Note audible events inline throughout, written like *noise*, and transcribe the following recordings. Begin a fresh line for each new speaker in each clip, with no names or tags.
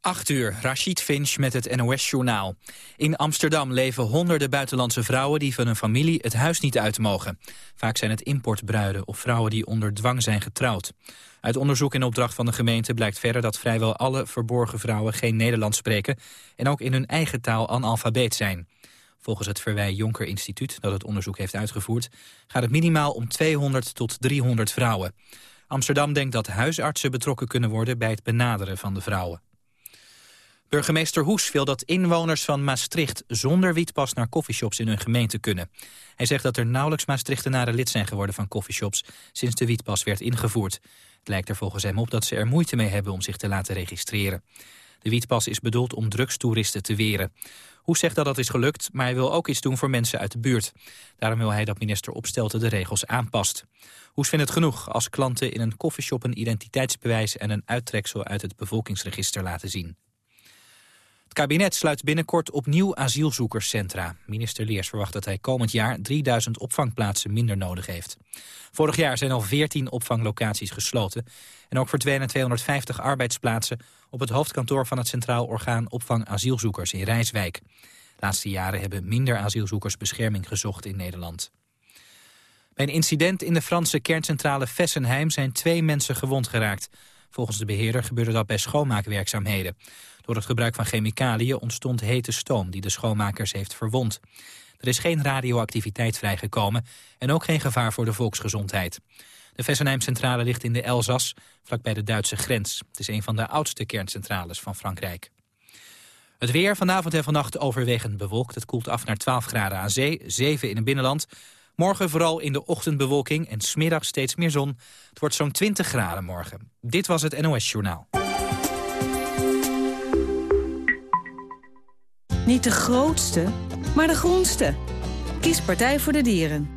8 uur, Rashid Finch met het NOS-journaal. In Amsterdam leven honderden buitenlandse vrouwen die van hun familie het huis niet uit mogen. Vaak zijn het importbruiden of vrouwen die onder dwang zijn getrouwd. Uit onderzoek in opdracht van de gemeente blijkt verder dat vrijwel alle verborgen vrouwen geen Nederlands spreken en ook in hun eigen taal analfabeet zijn. Volgens het Verwij Jonker Instituut, dat het onderzoek heeft uitgevoerd, gaat het minimaal om 200 tot 300 vrouwen. Amsterdam denkt dat huisartsen betrokken kunnen worden bij het benaderen van de vrouwen. Burgemeester Hoes wil dat inwoners van Maastricht zonder wietpas naar coffeeshops in hun gemeente kunnen. Hij zegt dat er nauwelijks Maastrichtenaren lid zijn geworden van coffeeshops sinds de wietpas werd ingevoerd. Het lijkt er volgens hem op dat ze er moeite mee hebben om zich te laten registreren. De wietpas is bedoeld om drugstoeristen te weren. Hoes zegt dat dat is gelukt, maar hij wil ook iets doen voor mensen uit de buurt. Daarom wil hij dat minister Opstelten de regels aanpast. Hoes vindt het genoeg als klanten in een coffeeshop een identiteitsbewijs en een uittreksel uit het bevolkingsregister laten zien. Het kabinet sluit binnenkort opnieuw asielzoekerscentra. Minister Leers verwacht dat hij komend jaar 3000 opvangplaatsen minder nodig heeft. Vorig jaar zijn al 14 opvanglocaties gesloten. En ook verdwenen 250 arbeidsplaatsen op het hoofdkantoor van het Centraal Orgaan Opvang Asielzoekers in Rijswijk. De laatste jaren hebben minder asielzoekers bescherming gezocht in Nederland. Bij een incident in de Franse kerncentrale Fessenheim zijn twee mensen gewond geraakt. Volgens de beheerder gebeurde dat bij schoonmaakwerkzaamheden. Door het gebruik van chemicaliën ontstond hete stoom die de schoonmakers heeft verwond. Er is geen radioactiviteit vrijgekomen en ook geen gevaar voor de volksgezondheid. De Fessenheim-centrale ligt in de Elzas, vlakbij de Duitse grens. Het is een van de oudste kerncentrales van Frankrijk. Het weer vanavond en vannacht overwegend bewolkt. Het koelt af naar 12 graden aan zee, 7 in het binnenland. Morgen vooral in de ochtendbewolking en smiddag steeds meer zon. Het wordt zo'n 20 graden morgen. Dit was het NOS Journaal.
Niet de grootste, maar de groenste. Kies Partij voor de Dieren.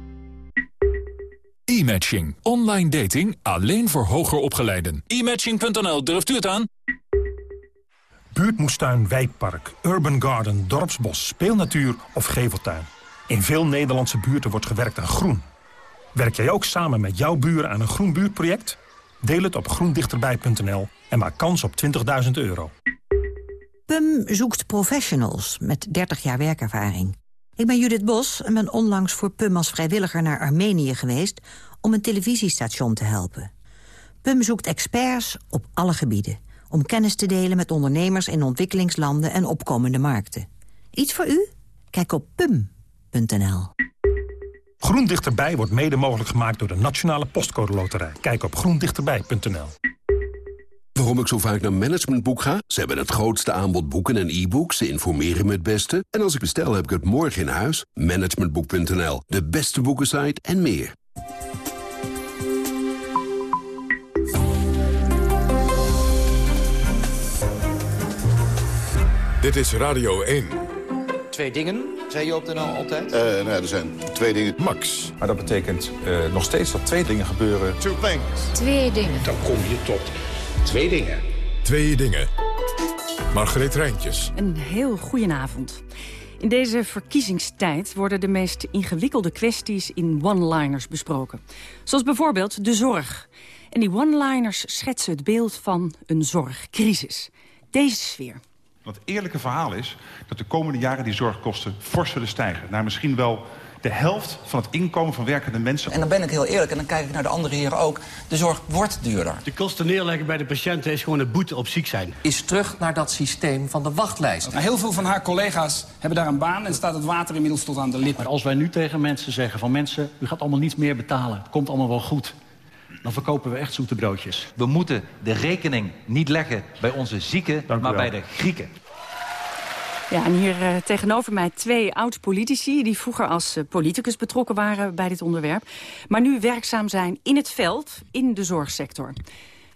E-matching. Online dating alleen voor hoger opgeleiden. E-matching.nl, durft u het aan?
Buurtmoestuin, wijkpark, urban garden, dorpsbos, speelnatuur of geveltuin. In veel Nederlandse buurten wordt gewerkt aan groen. Werk jij ook samen met jouw buren aan een groen buurtproject? Deel het op groendichterbij.nl en maak kans op 20.000 euro.
PUM zoekt professionals met 30 jaar werkervaring. Ik ben Judith Bos en ben onlangs voor PUM als vrijwilliger naar Armenië geweest... om een televisiestation te helpen. PUM zoekt experts op alle gebieden... om kennis te delen met ondernemers in ontwikkelingslanden en opkomende markten. Iets voor u? Kijk op pum.nl.
Groen Dichterbij wordt mede mogelijk gemaakt door de Nationale Postcode Loterij. Kijk op groendichterbij.nl.
Waarom ik zo vaak naar Managementboek ga? Ze hebben het grootste aanbod boeken en e-books. Ze informeren me het beste. En als ik bestel, heb ik het morgen in huis. Managementboek.nl, de beste boekensite en meer.
Dit is Radio 1.
Twee dingen, zei je op de nou altijd?
Uh, nou, er zijn twee dingen.
Max.
Maar dat betekent uh, nog steeds dat twee dingen gebeuren.
Two things.
Twee dingen.
Dan kom je tot twee dingen.
Twee dingen. Margreet Rijntjes.
Een heel goedenavond. In deze verkiezingstijd worden de meest ingewikkelde kwesties in one-liners besproken. Zoals bijvoorbeeld de zorg. En die one-liners schetsen het beeld van een zorgcrisis. Deze sfeer.
Want het eerlijke verhaal is dat de komende jaren die zorgkosten fors zullen stijgen. Naar misschien wel de helft van het inkomen van werkende mensen.
En dan ben ik heel eerlijk, en dan kijk ik naar de andere heren ook... de zorg wordt duurder.
De kosten neerleggen bij de patiënten is gewoon een boete op ziek zijn.
Is terug naar dat systeem van de wachtlijst.
Nou, heel veel van haar collega's hebben daar een baan... en staat het water inmiddels tot aan de lip.
Maar als wij nu tegen mensen zeggen van mensen... u gaat allemaal niets meer betalen, het komt allemaal wel goed... dan verkopen we echt zoete broodjes.
We moeten de rekening niet leggen bij onze zieken, maar bij de Grieken.
Ja, en hier uh, tegenover mij twee oud-politici... die vroeger als uh, politicus betrokken waren bij dit onderwerp... maar nu werkzaam zijn in het veld, in de zorgsector.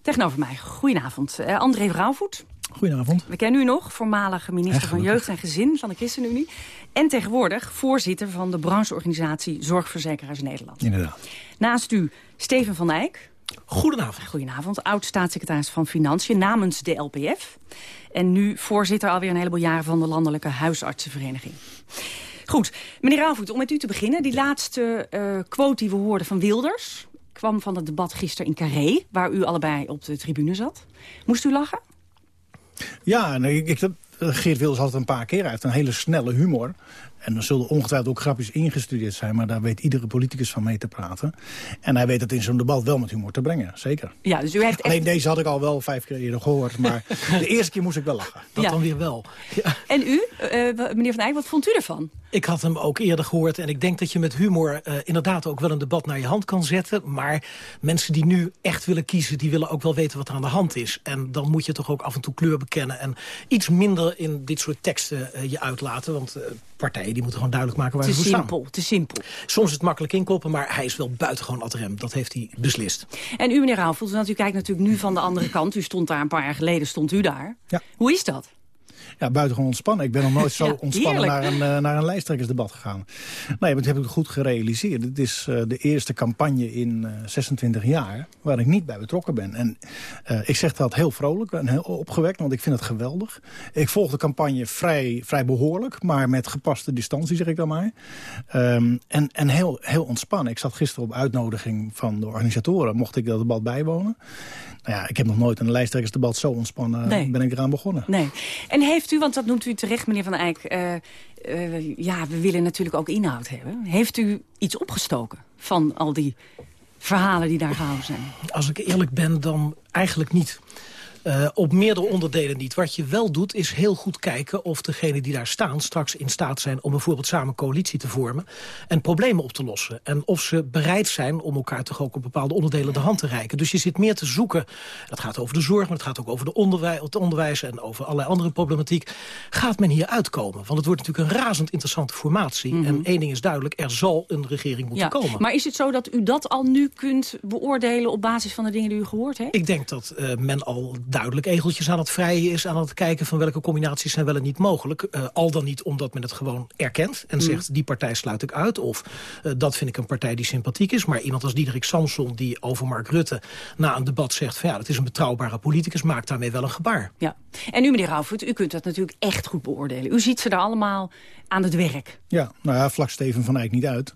Tegenover mij, goedenavond, uh, André Rauwvoet.
Goedenavond.
We kennen u nog, voormalige minister van Jeugd en Gezin van de ChristenUnie... en tegenwoordig voorzitter van de brancheorganisatie Zorgverzekeraars Nederland.
Inderdaad.
Naast u Steven van Eyck.
Goedenavond.
Goedenavond, oud-staatssecretaris van Financiën namens de LPF. En nu voorzitter alweer een heleboel jaren van de Landelijke Huisartsenvereniging. Goed, meneer Rauwvoet, om met u te beginnen. Die laatste uh, quote die we hoorden van Wilders... kwam van het debat gisteren in Carré, waar u allebei op de tribune zat. Moest u lachen?
Ja, nee, ik, ik, Geert Wilders altijd een paar keer. Hij heeft een hele snelle humor. En er zullen ongetwijfeld ook grapjes ingestudeerd zijn... maar daar weet iedere politicus van mee te praten. En hij weet het in zo'n debat wel met humor te brengen, zeker.
Ja, dus u heeft
Alleen deze had ik al wel vijf keer eerder gehoord. Maar *laughs* de eerste keer moest ik wel lachen.
Dat dan weer wel.
Ja. En u, uh, meneer Van Eyck, wat vond u ervan?
Ik had hem ook eerder gehoord. En ik denk dat je met humor uh, inderdaad ook wel een debat naar je hand kan zetten. Maar mensen die nu echt willen kiezen... die willen ook wel weten wat er aan de hand is. En dan moet je toch ook af en toe kleur bekennen. En iets minder in dit soort teksten uh, je uitlaten. Want partijen die moeten gewoon duidelijk maken waar ze voor
simpel,
staan.
Te simpel.
Soms is het makkelijk inkoppen, maar hij is wel buitengewoon ad rem. Dat heeft hij beslist.
En u, meneer Rauwvoet, want u kijkt natuurlijk nu van de andere kant. U stond daar een paar jaar geleden, stond u daar.
Ja.
Hoe is dat?
Ja, buitengewoon ontspannen. Ik ben nog nooit *laughs* zo
Ja,
ontspannen naar een, uh, naar een lijsttrekkersdebat gegaan. Nee, dat heb ik goed gerealiseerd. Het is uh, de eerste campagne in uh, 26 jaar waar ik niet bij betrokken ben. En ik zeg dat heel vrolijk en heel opgewekt, want ik vind het geweldig. Ik volg de campagne vrij, vrij behoorlijk, maar met gepaste distantie, zeg ik dan maar. Um, en en heel, heel ontspannen. Ik zat gisteren op uitnodiging van de organisatoren, mocht ik dat debat bijwonen. Nou ja, ik heb nog nooit een lijsttrekkersdebat zo ontspannen
Nee.
ben ik eraan begonnen.
Nee. En heeft u, want dat noemt u terecht, meneer Van Eyck... eh, eh, ja, we willen natuurlijk ook inhoud hebben. Heeft u iets opgestoken van al die verhalen die daar gehouden zijn?
Als ik eerlijk ben, dan eigenlijk niet. Uh, op meerdere onderdelen niet. Wat je wel doet, is heel goed kijken of degenen die daar staan... straks in staat zijn om bijvoorbeeld samen coalitie te vormen... en problemen op te lossen. En of ze bereid zijn om elkaar toch ook op bepaalde onderdelen de hand te reiken. Dus je zit meer te zoeken. Dat gaat over de zorg, maar het gaat ook over de onderwij het onderwijs... en over allerlei andere problematiek. Gaat men hier uitkomen? Want het wordt natuurlijk een razend interessante formatie.
Mhm.
En één ding is duidelijk, er zal een regering moeten
Ja.
komen.
Maar is het zo dat u dat al nu kunt beoordelen... op basis van de dingen die u gehoord heeft?
Ik denk dat uh, men al duidelijk egeltjes aan het vrijen is... aan het kijken van welke combinaties zijn wel en niet mogelijk. Uh, al dan niet omdat men het gewoon erkent en
Mm.
zegt... die partij sluit ik uit of uh, dat vind ik een partij die sympathiek is. Maar iemand als Diederik Samson die over Mark Rutte... na een debat zegt van ja, dat is een betrouwbare politicus... maakt daarmee wel een gebaar.
Ja. En u, meneer Rauwvoet, u kunt dat natuurlijk echt goed beoordelen. U ziet ze daar allemaal aan het werk.
Ja, nou ja, vlak Steven van Eyck niet uit.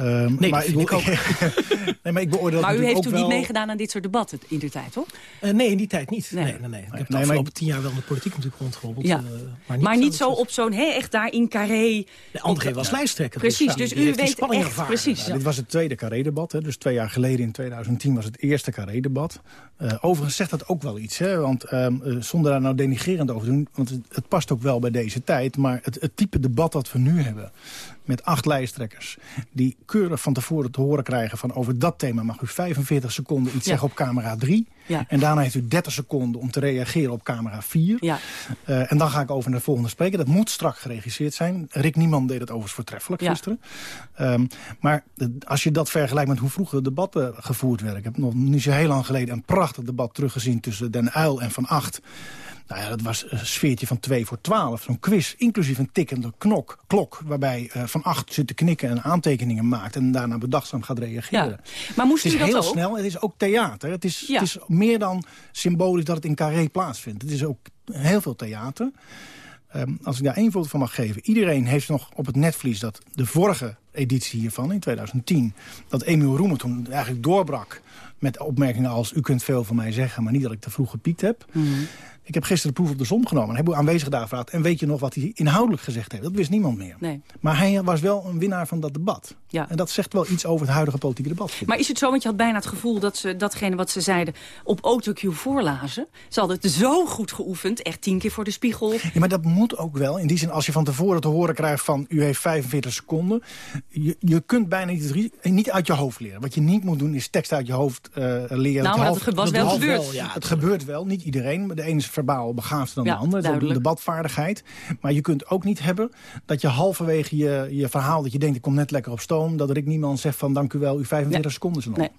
Um,
Nee,
maar
dat vind ik ook. *laughs*
nee, maar ik beoordeel
Maar u heeft toen
wel...
niet meegedaan aan dit soort debatten in de tijd, toch?
Uh, nee, in die tijd niet. Nee, nee, nee. Ik heb
nee,
de afgelopen
ik-
tien jaar wel in de politiek natuurlijk rondgehobbeld.
Ja.
uh, maar niet,
Maar niet
zo-
zo op zo'n, hè, echt daar in Carré.
De André was lijsttrekker.
Precies,
die-
dus
die
u
die
weet echt,
ervaren.
precies.
Ja, dit was het tweede Carré-debat. hè. Dus twee jaar geleden in 2010 was het eerste Carré-debat. Uh, overigens zegt dat ook wel iets. Hè? Want ehm, eh, zonder daar nou denigerend over te doen... want het, het past ook wel bij deze tijd... maar het, het type debat dat we nu hebben... met acht lijsttrekkers... die keurig van tevoren te horen krijgen... van over dat thema mag u 45 seconden iets
Ja.
zeggen op camera 3...
Ja.
En daarna heeft u 30 seconden om te reageren op camera 4.
Ja.
Uh, en dan ga ik over naar de volgende spreker. Dat moet strak geregisseerd zijn. Rick Nieman deed het overigens voortreffelijk
Ja.
gisteren. Um, maar als je dat vergelijkt met hoe vroeger debatten gevoerd werden... ik heb nog niet zo heel lang geleden een prachtig debat teruggezien... tussen Den Uyl en Van Acht... Nou ja, dat was een sfeertje van 2 voor 12. Zo'n quiz, inclusief een tikkende knok, klok... waarbij uh, Van Acht zit te knikken en aantekeningen maakt... en daarna bedachtzaam gaat reageren.
Ja. Maar moest
Het is
u dat
heel
ook?
snel, het is ook theater. Het is,
Ja.
het is meer dan symbolisch dat het in Carré plaatsvindt. Het is ook heel veel theater. Um, als ik daar één voorbeeld van mag geven. Iedereen heeft nog op het netvlies dat de vorige editie hiervan, in 2010... dat Emiel Roemer toen eigenlijk doorbrak met opmerkingen als... u kunt veel van mij zeggen, maar niet dat ik te vroeg gepiekt heb.
Mm.
Ik heb gisteren de proef op de som genomen. En heb uw aanwezigen daar gevraagd. En weet je nog wat hij inhoudelijk gezegd heeft? Dat wist niemand meer.
Nee.
Maar hij was wel een winnaar van dat debat.
Ja.
En dat zegt wel iets over het huidige politieke debat.
Maar is het zo, want je had bijna het gevoel dat ze datgene wat ze zeiden op autocue voorlazen. Ze hadden het zo goed geoefend, echt tien keer voor de spiegel.
Ja, maar dat moet ook wel. In die zin, als je van tevoren te horen krijgt van... u heeft 45 seconden. Je, je kunt bijna niet, het ri- niet uit je hoofd leren. Wat je niet moet doen, is tekst uit je hoofd eh, leren.
Nou, dat was wel gebeurd.
ja, het gebeurt wel. Niet iedereen. De ene is verbaal begaafd dan
Ja,
de ander. Dat is debatvaardigheid. Maar je kunt ook niet hebben dat je halverwege je, je verhaal... dat je denkt, ik kom net lekker op stoom... dat Rick niemand zegt van, dank u wel, 45
Nee.
seconden zijn op.
Nee.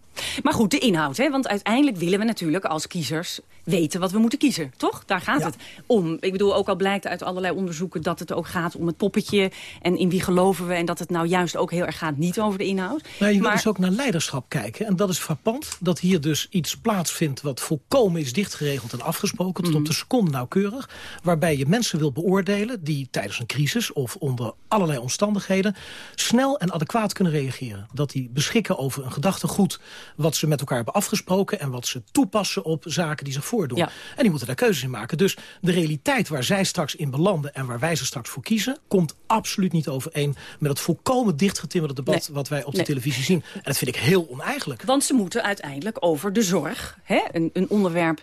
Maar goed, de inhoud. Hè? Want uiteindelijk willen we natuurlijk als kiezers weten wat we moeten kiezen. Toch? Daar gaat
Ja.
het om. Ik bedoel, ook al blijkt uit allerlei onderzoeken dat het ook gaat om het poppetje. En in wie geloven we. En dat het nou juist ook heel erg gaat niet over de inhoud.
Nou, je wil
maar,
dus ook naar leiderschap kijken. En dat is frappant dat hier dus iets plaatsvindt... wat volkomen is dichtgeregeld en afgesproken, tot op de seconde nauwkeurig. Waarbij je mensen wil beoordelen die tijdens een crisis... of onder allerlei omstandigheden snel en adequaat kunnen reageren. Dat die beschikken over een gedachtegoed... wat ze met elkaar hebben afgesproken... en wat ze toepassen op zaken die zich voordoen. En die moeten daar keuzes in maken. Dus de realiteit waar zij straks in belanden... en waar wij ze straks voor kiezen... komt absoluut niet overeen met het volkomen dichtgetimmerde debat... wat wij op de televisie zien. En dat vind ik heel oneigenlijk.
Want ze moeten uiteindelijk over de zorg, hè? Een, een onderwerp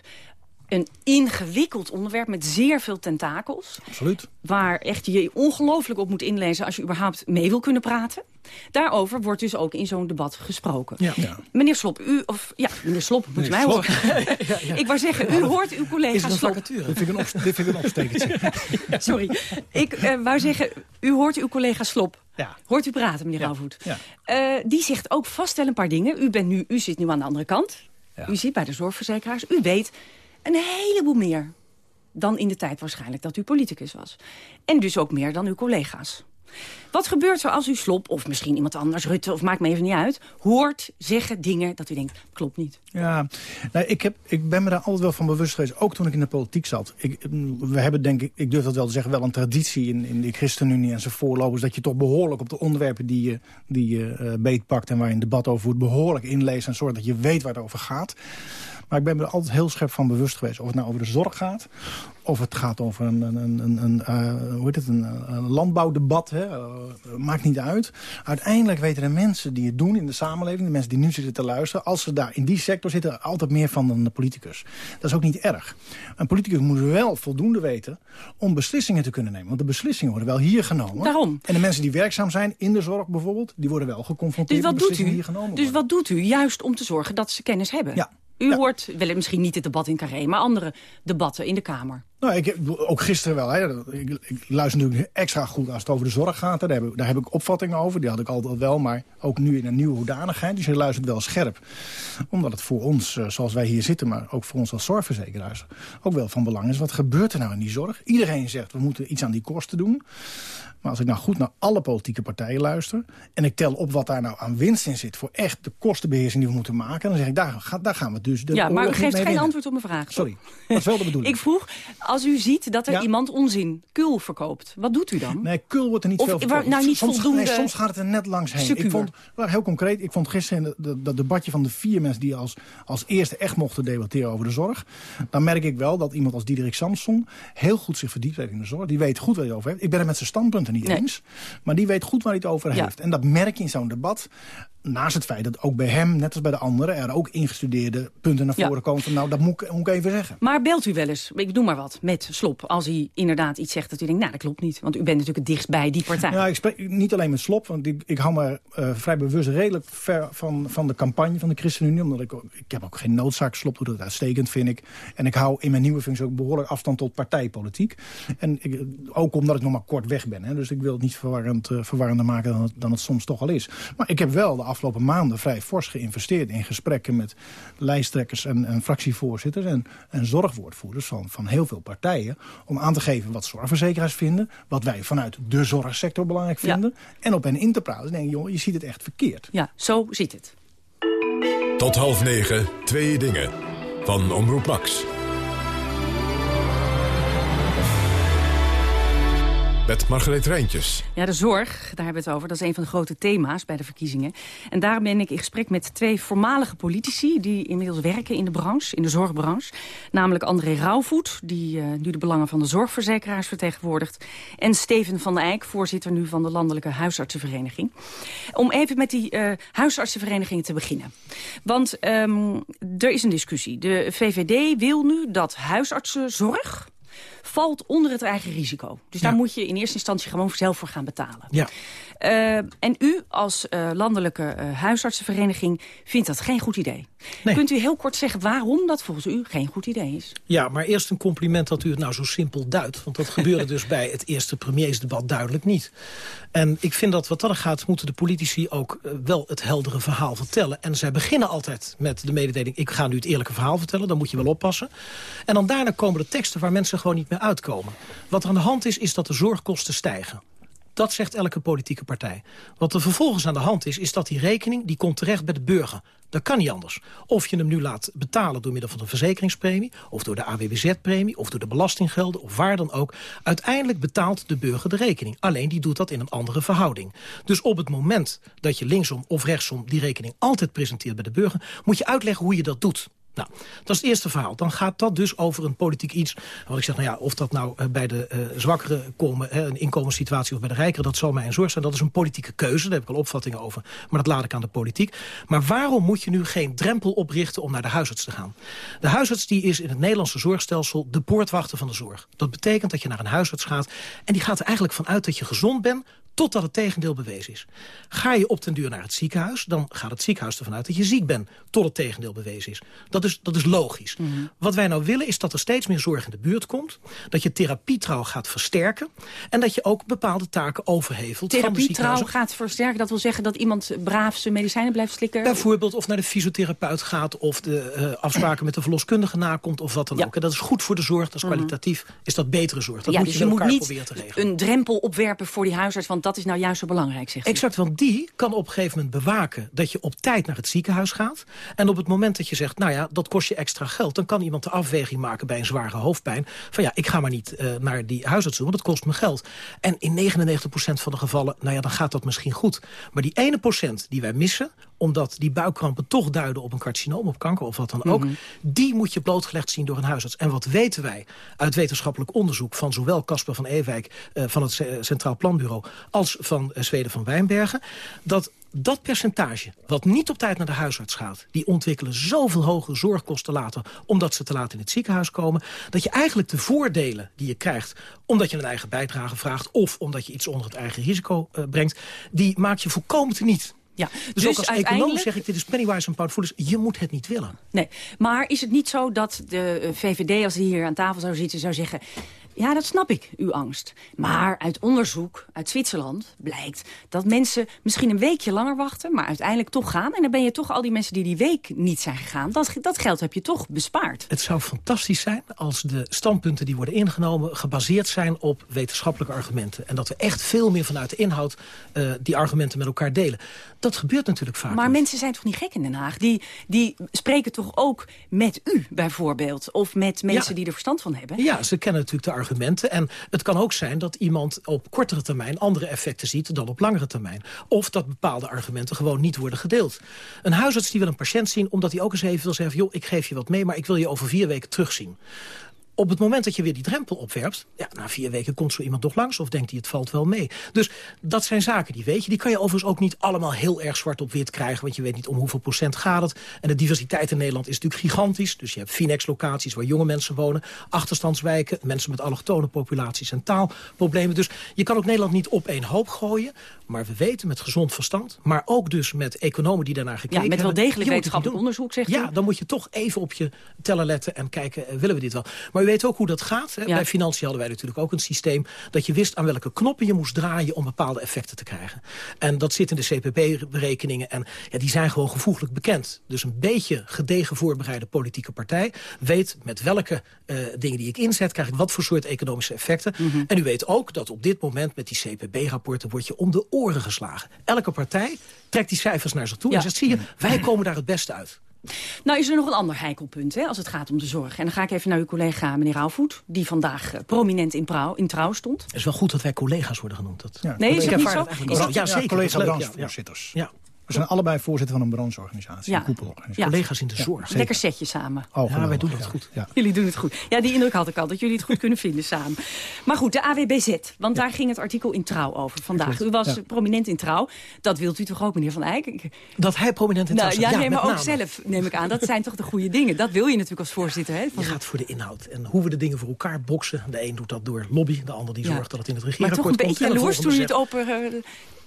een ingewikkeld onderwerp met zeer veel tentakels.
Absoluut.
Waar echt je ongelooflijk op moet inlezen als je überhaupt mee wil kunnen praten. Daarover wordt dus ook in zo'n debat gesproken.
Ja.
Meneer Slop, u, of ja, meneer Slop, moet mij horen. *laughs* Ik wou zeggen, u hoort uw collega
Is
Slop.
Dit vind ik een, op, dit vind ik een opstekertje. *laughs*
Sorry. Ik uh, wou zeggen, u hoort uw collega Slop.
Ja.
Hoort u praten, meneer
Ja.
Rauwvoet.
Ja.
Eh, die zegt ook vast wel een paar dingen. U, bent nu, u zit nu aan de andere kant. U zit bij de zorgverzekeraars. U weet een heleboel meer dan in de tijd waarschijnlijk dat u politicus was. En dus ook meer dan uw collega's. Wat gebeurt er als u Slop, of misschien iemand anders, Rutte... of maakt me even niet uit, hoort zeggen dingen dat u denkt, klopt niet.
Ja, nou, ik, heb, ik ben me daar altijd wel van bewust geweest. Ook toen ik in de politiek zat. Ik, we hebben denk ik, ik durf dat wel te zeggen, wel een traditie in, in de ChristenUnie en zijn voorlopers. Dat je toch behoorlijk op de onderwerpen die je, die je uh, beetpakt en waar je een debat over voert, behoorlijk inleest en zorgt dat je weet waar het over gaat. Maar ik ben me er altijd heel scherp van bewust geweest. Of het nou over de zorg gaat. Of het gaat over een, een, een, een, uh, hoe heet het, een, landbouwdebat. Hè? Uh, maakt niet uit. Uiteindelijk weten de mensen die het doen in de samenleving... de mensen die nu zitten te luisteren... als ze daar in die sector zitten, altijd meer van dan de politicus. Dat is ook niet erg. Een politicus moet wel voldoende weten... om beslissingen te kunnen nemen. Want de beslissingen worden wel hier genomen.
Waarom?
En de mensen die werkzaam zijn in de zorg bijvoorbeeld... die worden wel geconfronteerd
dus wat
met
doet
beslissingen
u?
die hier genomen
Dus
worden.
wat doet u juist om te zorgen dat ze kennis hebben?
Ja.
U hoort wel, misschien niet het debat in Carré, maar andere debatten in de Kamer.
Nou, ik, ook gisteren wel. Hè. Ik, ik luister natuurlijk extra goed als het over de zorg gaat. Daar heb, ik, daar heb ik opvattingen over. Die had ik altijd wel. Maar ook nu in een nieuwe hoedanigheid. Dus je luistert wel scherp. Omdat het voor ons, eh, zoals wij hier zitten... maar ook voor ons als zorgverzekeraars... ook wel van belang is. Wat gebeurt er nou in die zorg? Iedereen zegt, we moeten iets aan die kosten doen. Maar als ik nou goed naar alle politieke partijen luister... en ik tel op wat daar nou aan winst in zit... voor echt de kostenbeheersing die we moeten maken... dan zeg ik, daar, ga- daar gaan we dus de
ja, maar u geeft geen antwoord op mijn vraag.
Sorry, dat is wel de bedoeling. *laughs*
Ik vroeg, als u ziet dat er
Ja.
iemand onzin, kul verkoopt, wat doet u dan?
Nee, kul wordt er niet
Of
veel
waar-
verkocht.
nou, niet
soms,
voldoende
nee, soms gaat het er net langs heen.
secuur.
Ik vond, nou, heel concreet, ik vond gisteren dat, debatje van de vier mensen... die als, als eerste echt mochten debatteren over de zorg. Dan merk ik wel dat iemand als Diederik Samson... heel goed zich verdiept heeft in de zorg. Die weet goed waar hij over heeft. Ik ben het met zijn standpunten niet
Nee.
eens. Maar die weet goed waar hij het over heeft. En dat merk je in zo'n debat. Naast het feit dat ook bij hem, net als bij de anderen... er ook ingestudeerde punten naar
Ja.
voren komen. Van, nou, dat moet ik, moet ik even zeggen.
Maar belt u wel eens, ik doe maar wat, met Slop... als hij inderdaad iets zegt dat u denkt, nou, dat klopt niet. Want u bent natuurlijk het dichtst bij die partij.
Ja, ik spreek niet alleen met Slop, want ik, ik hou me eh, vrij bewust redelijk ver van, van de campagne van de ChristenUnie. Omdat ik, ik heb ook geen noodzaak. Slop doet het uitstekend, vind ik. En ik hou in mijn nieuwe functie ook behoorlijk afstand tot partijpolitiek. En ik, ook omdat ik nog maar kort weg ben. Hè, dus ik wil het niet verwarrend, eh, verwarrender maken dan het, dan het soms toch al is. Maar ik heb wel de afgelopen maanden vrij fors geïnvesteerd in gesprekken met lijsttrekkers en, en fractievoorzitters en, en zorgwoordvoerders van, van heel veel partijen. Om aan te geven wat zorgverzekeraars vinden. Wat wij vanuit de zorgsector belangrijk
Ja.
vinden. En op hen in te praten. Denk joh, je ziet het echt verkeerd.
Ja, zo zit het.
Tot half negen, twee dingen. Van Omroep Max. Met Margreet Rijntjes.
Ja, de zorg, daar hebben we het over. Dat is een van de grote thema's bij de verkiezingen. En daarom ben ik in gesprek met twee voormalige politici... die inmiddels werken in de branche, in de zorgbranche. Namelijk André Rauwvoet, die eh, nu de belangen van de zorgverzekeraars vertegenwoordigt. En Steven van der Eyck, voorzitter nu van de Landelijke Huisartsenvereniging. Om even met die eh huisartsenverenigingen te beginnen. Want ehm, er is een discussie. De VVD wil nu dat huisartsenzorg valt onder het eigen risico. Dus daar moet je in eerste instantie gewoon zelf voor gaan betalen.
Ja.
Eh, en u als eh, landelijke eh, huisartsenvereniging vindt dat geen goed idee. Kunt u heel kort zeggen waarom dat volgens u geen goed idee is?
Ja, maar eerst een compliment dat u het nou zo simpel duidt. Want dat gebeurde dus *laughs* bij het eerste premiersdebat duidelijk niet. En ik vind dat wat dat gaat, moeten de politici ook wel het heldere verhaal vertellen. En zij beginnen altijd met de mededeling... ik ga nu het eerlijke verhaal vertellen, dan moet je wel oppassen. En dan daarna komen de teksten waar mensen gewoon niet meer uitkomen. Wat er aan de hand is, is dat de zorgkosten stijgen. Dat zegt elke politieke partij. Wat er vervolgens aan de hand is, is dat die rekening... die komt terecht bij de burger. Dat kan niet anders. Of je hem nu laat betalen door middel van een verzekeringspremie... of door de AWBZ-premie, of door de belastinggelden... of waar dan ook. Uiteindelijk betaalt de burger de rekening. Alleen die doet dat in een andere verhouding. Dus op het moment dat je linksom of rechtsom die rekening altijd presenteert bij de burger... moet je uitleggen hoe je dat doet. Nou, dat is het eerste verhaal. Dan gaat dat dus over een politiek iets. Wat ik zeg, nou ja, of dat nou eh, bij de uh, zwakkeren komen, hè, een inkomenssituatie of bij de rijkeren, dat zal mij een zorg zijn. Dat is een politieke keuze, daar heb ik al opvattingen over. Maar dat laat ik aan de politiek. Maar waarom moet je nu geen drempel oprichten om naar de huisarts te gaan? De huisarts die is in het Nederlandse zorgstelsel de poortwachter van de zorg. Dat betekent dat je naar een huisarts gaat en die gaat er eigenlijk vanuit dat je gezond bent totdat het tegendeel bewezen is. Ga je op den duur naar het ziekenhuis, dan gaat het ziekenhuis ervan uit dat je ziek bent, tot het tegendeel bewezen is. Dat is, dat is logisch.
Mhm.
Wat wij nou willen is dat er steeds meer zorg in de buurt komt, dat je therapietrouw gaat versterken en dat je ook bepaalde taken overhevelt van de
Therapietrouw gaat versterken, dat wil zeggen dat iemand braaf zijn medicijnen blijft slikken?
Bijvoorbeeld of naar de fysiotherapeut gaat... of de eh, afspraken met de verloskundige nakomt of wat dan ook. En dat is goed voor de zorg, dat is kwalitatief. Is dat betere zorg. Dat
ja,
moet
dus
je
je moet
elkaar
niet
proberen te regelen.
een drempel opwerpen voor die huisarts... want dat is nou juist zo belangrijk, zegt.
Exact, want die kan op een gegeven moment bewaken... dat je op tijd naar het ziekenhuis gaat. En op het moment dat je zegt, nou ja, dat kost je extra geld... dan kan iemand de afweging maken bij een zware hoofdpijn... van ja, ik ga maar niet eh, naar die huisarts toe, want dat kost me geld. En in 99% van de gevallen, nou ja, dan gaat dat misschien goed. Maar die ene procent die wij missen omdat die buikkrampen toch duiden op een carcinoom, op kanker of wat dan ook...
Mhm.
die moet je blootgelegd zien door een huisarts. En wat weten wij uit wetenschappelijk onderzoek... van zowel Casper van Ewijk eh, van het Centraal Planbureau... als van eh, Zweden van Wijnbergen... dat dat percentage, wat niet op tijd naar de huisarts gaat... die ontwikkelen zoveel hogere zorgkosten later... omdat ze te laat in het ziekenhuis komen... dat je eigenlijk de voordelen die je krijgt... omdat je een eigen bijdrage vraagt... of omdat je iets onder het eigen risico eh, brengt... die maak je volkomen teniet.
Ja,
Dus, ook als econoom
uiteindelijk-
zeg ik, dit is pennywise en pound foolish. Je moet het niet willen.
Nee, maar is het niet zo dat de eh, VVD, als die hier aan tafel zou zitten, zou zeggen... Ja, dat snap ik, uw angst. Maar uit onderzoek uit Zwitserland blijkt dat mensen misschien een weekje langer wachten... maar uiteindelijk toch gaan. En dan ben je toch al die mensen die die week niet zijn gegaan... dat, dat geld heb je toch bespaard.
Het zou fantastisch zijn als de standpunten die worden ingenomen... gebaseerd zijn op wetenschappelijke argumenten. En dat we echt veel meer vanuit de inhoud eh, die argumenten met elkaar delen. Dat gebeurt natuurlijk vaak
Maar
niet.
mensen zijn toch niet gek in Den Haag? Die, die spreken toch ook met u, bijvoorbeeld? Of met mensen
Ja.
die er verstand van hebben?
Ja, ze kennen natuurlijk de argumenten. En het kan ook zijn dat iemand op kortere termijn andere effecten ziet dan op langere termijn. Of dat bepaalde argumenten gewoon niet worden gedeeld. Een huisarts die wil een patiënt zien omdat hij ook eens even wil zeggen... joh, ik geef je wat mee, maar ik wil je over vier weken terugzien. Op het moment dat je weer die drempel opwerpt... Ja, na vier weken komt zo iemand nog langs of denkt hij het valt wel mee. Dus dat zijn zaken die weet je. Die kan je overigens ook niet allemaal heel erg zwart op wit krijgen... want je weet niet om hoeveel procent gaat het. En de diversiteit in Nederland is natuurlijk gigantisch. Dus je hebt Finex-locaties waar jonge mensen wonen... achterstandswijken, mensen met allochtone populaties en taalproblemen. Dus je kan ook Nederland niet op één hoop gooien. Maar we weten met gezond verstand... maar ook dus met economen die daarnaar gekeken
Ja, met wel
hebben,
degelijk wetenschappelijk onderzoek, zegt
Ja, dan moet je toch even op je teller letten en kijken, eh, willen we dit wel? Maar u weet ook hoe dat gaat. Hè?
Ja.
Bij financiën hadden wij natuurlijk ook een systeem... dat je wist aan welke knoppen je moest draaien om bepaalde effecten te krijgen. En dat zit in de CPB-berekeningen en ja, die zijn gewoon gevoeglijk bekend. Dus een beetje gedegen voorbereide politieke partij... weet met welke eh, dingen die ik inzet, krijg ik wat voor soort economische effecten.
Mhm.
En u weet ook dat op dit moment met die CPB-rapporten... word je om de oren geslagen. Elke partij trekt die cijfers naar zich toe
Ja.
en zegt... zie je, wij komen daar het beste uit.
Nou is er nog een ander heikel punt hè, als het gaat om de zorg. En dan ga ik even naar uw collega meneer Rauwvoet... die vandaag eh, prominent in, Prou- in trouw stond.
Het is wel goed dat wij collega's worden genoemd. Dat,
Nee, is
Ik
het niet
ervaar
zo?
Ja, zeker.
collega
dat is leuk, ja,
branchevoorzitters.
Ja.
We zijn allebei voorzitter van een brancheorganisatie,
Ja.
een koepelorganisatie.
Ja.
Collega's in de zorg.
zeker.
Lekker setje samen.
Oh,
Ja, wij doen dat
ja.
goed.
Ja.
Jullie doen het goed. Ja, die indruk had ik al, dat jullie het goed kunnen vinden samen. Maar goed, de AWBZ, want daar ging het artikel in Trouw over vandaag. U was
Ja.
prominent in Trouw. Dat wilt u toch ook, meneer Van Eyck?
Dat hij prominent in
nou,
trouw
ja,
staat.
nee, maar ook
name.
zelf, neem ik aan. Dat zijn toch de goede dingen. Dat wil je natuurlijk als voorzitter. Hè, van
Je gaat voor de inhoud en hoe we de dingen voor elkaar boksen. De een doet dat door lobby, de ander die
Ja.
zorgt dat het in het
maar toch een
regeerakkoord komt.
beetje jaloers toen
volgende
het eh,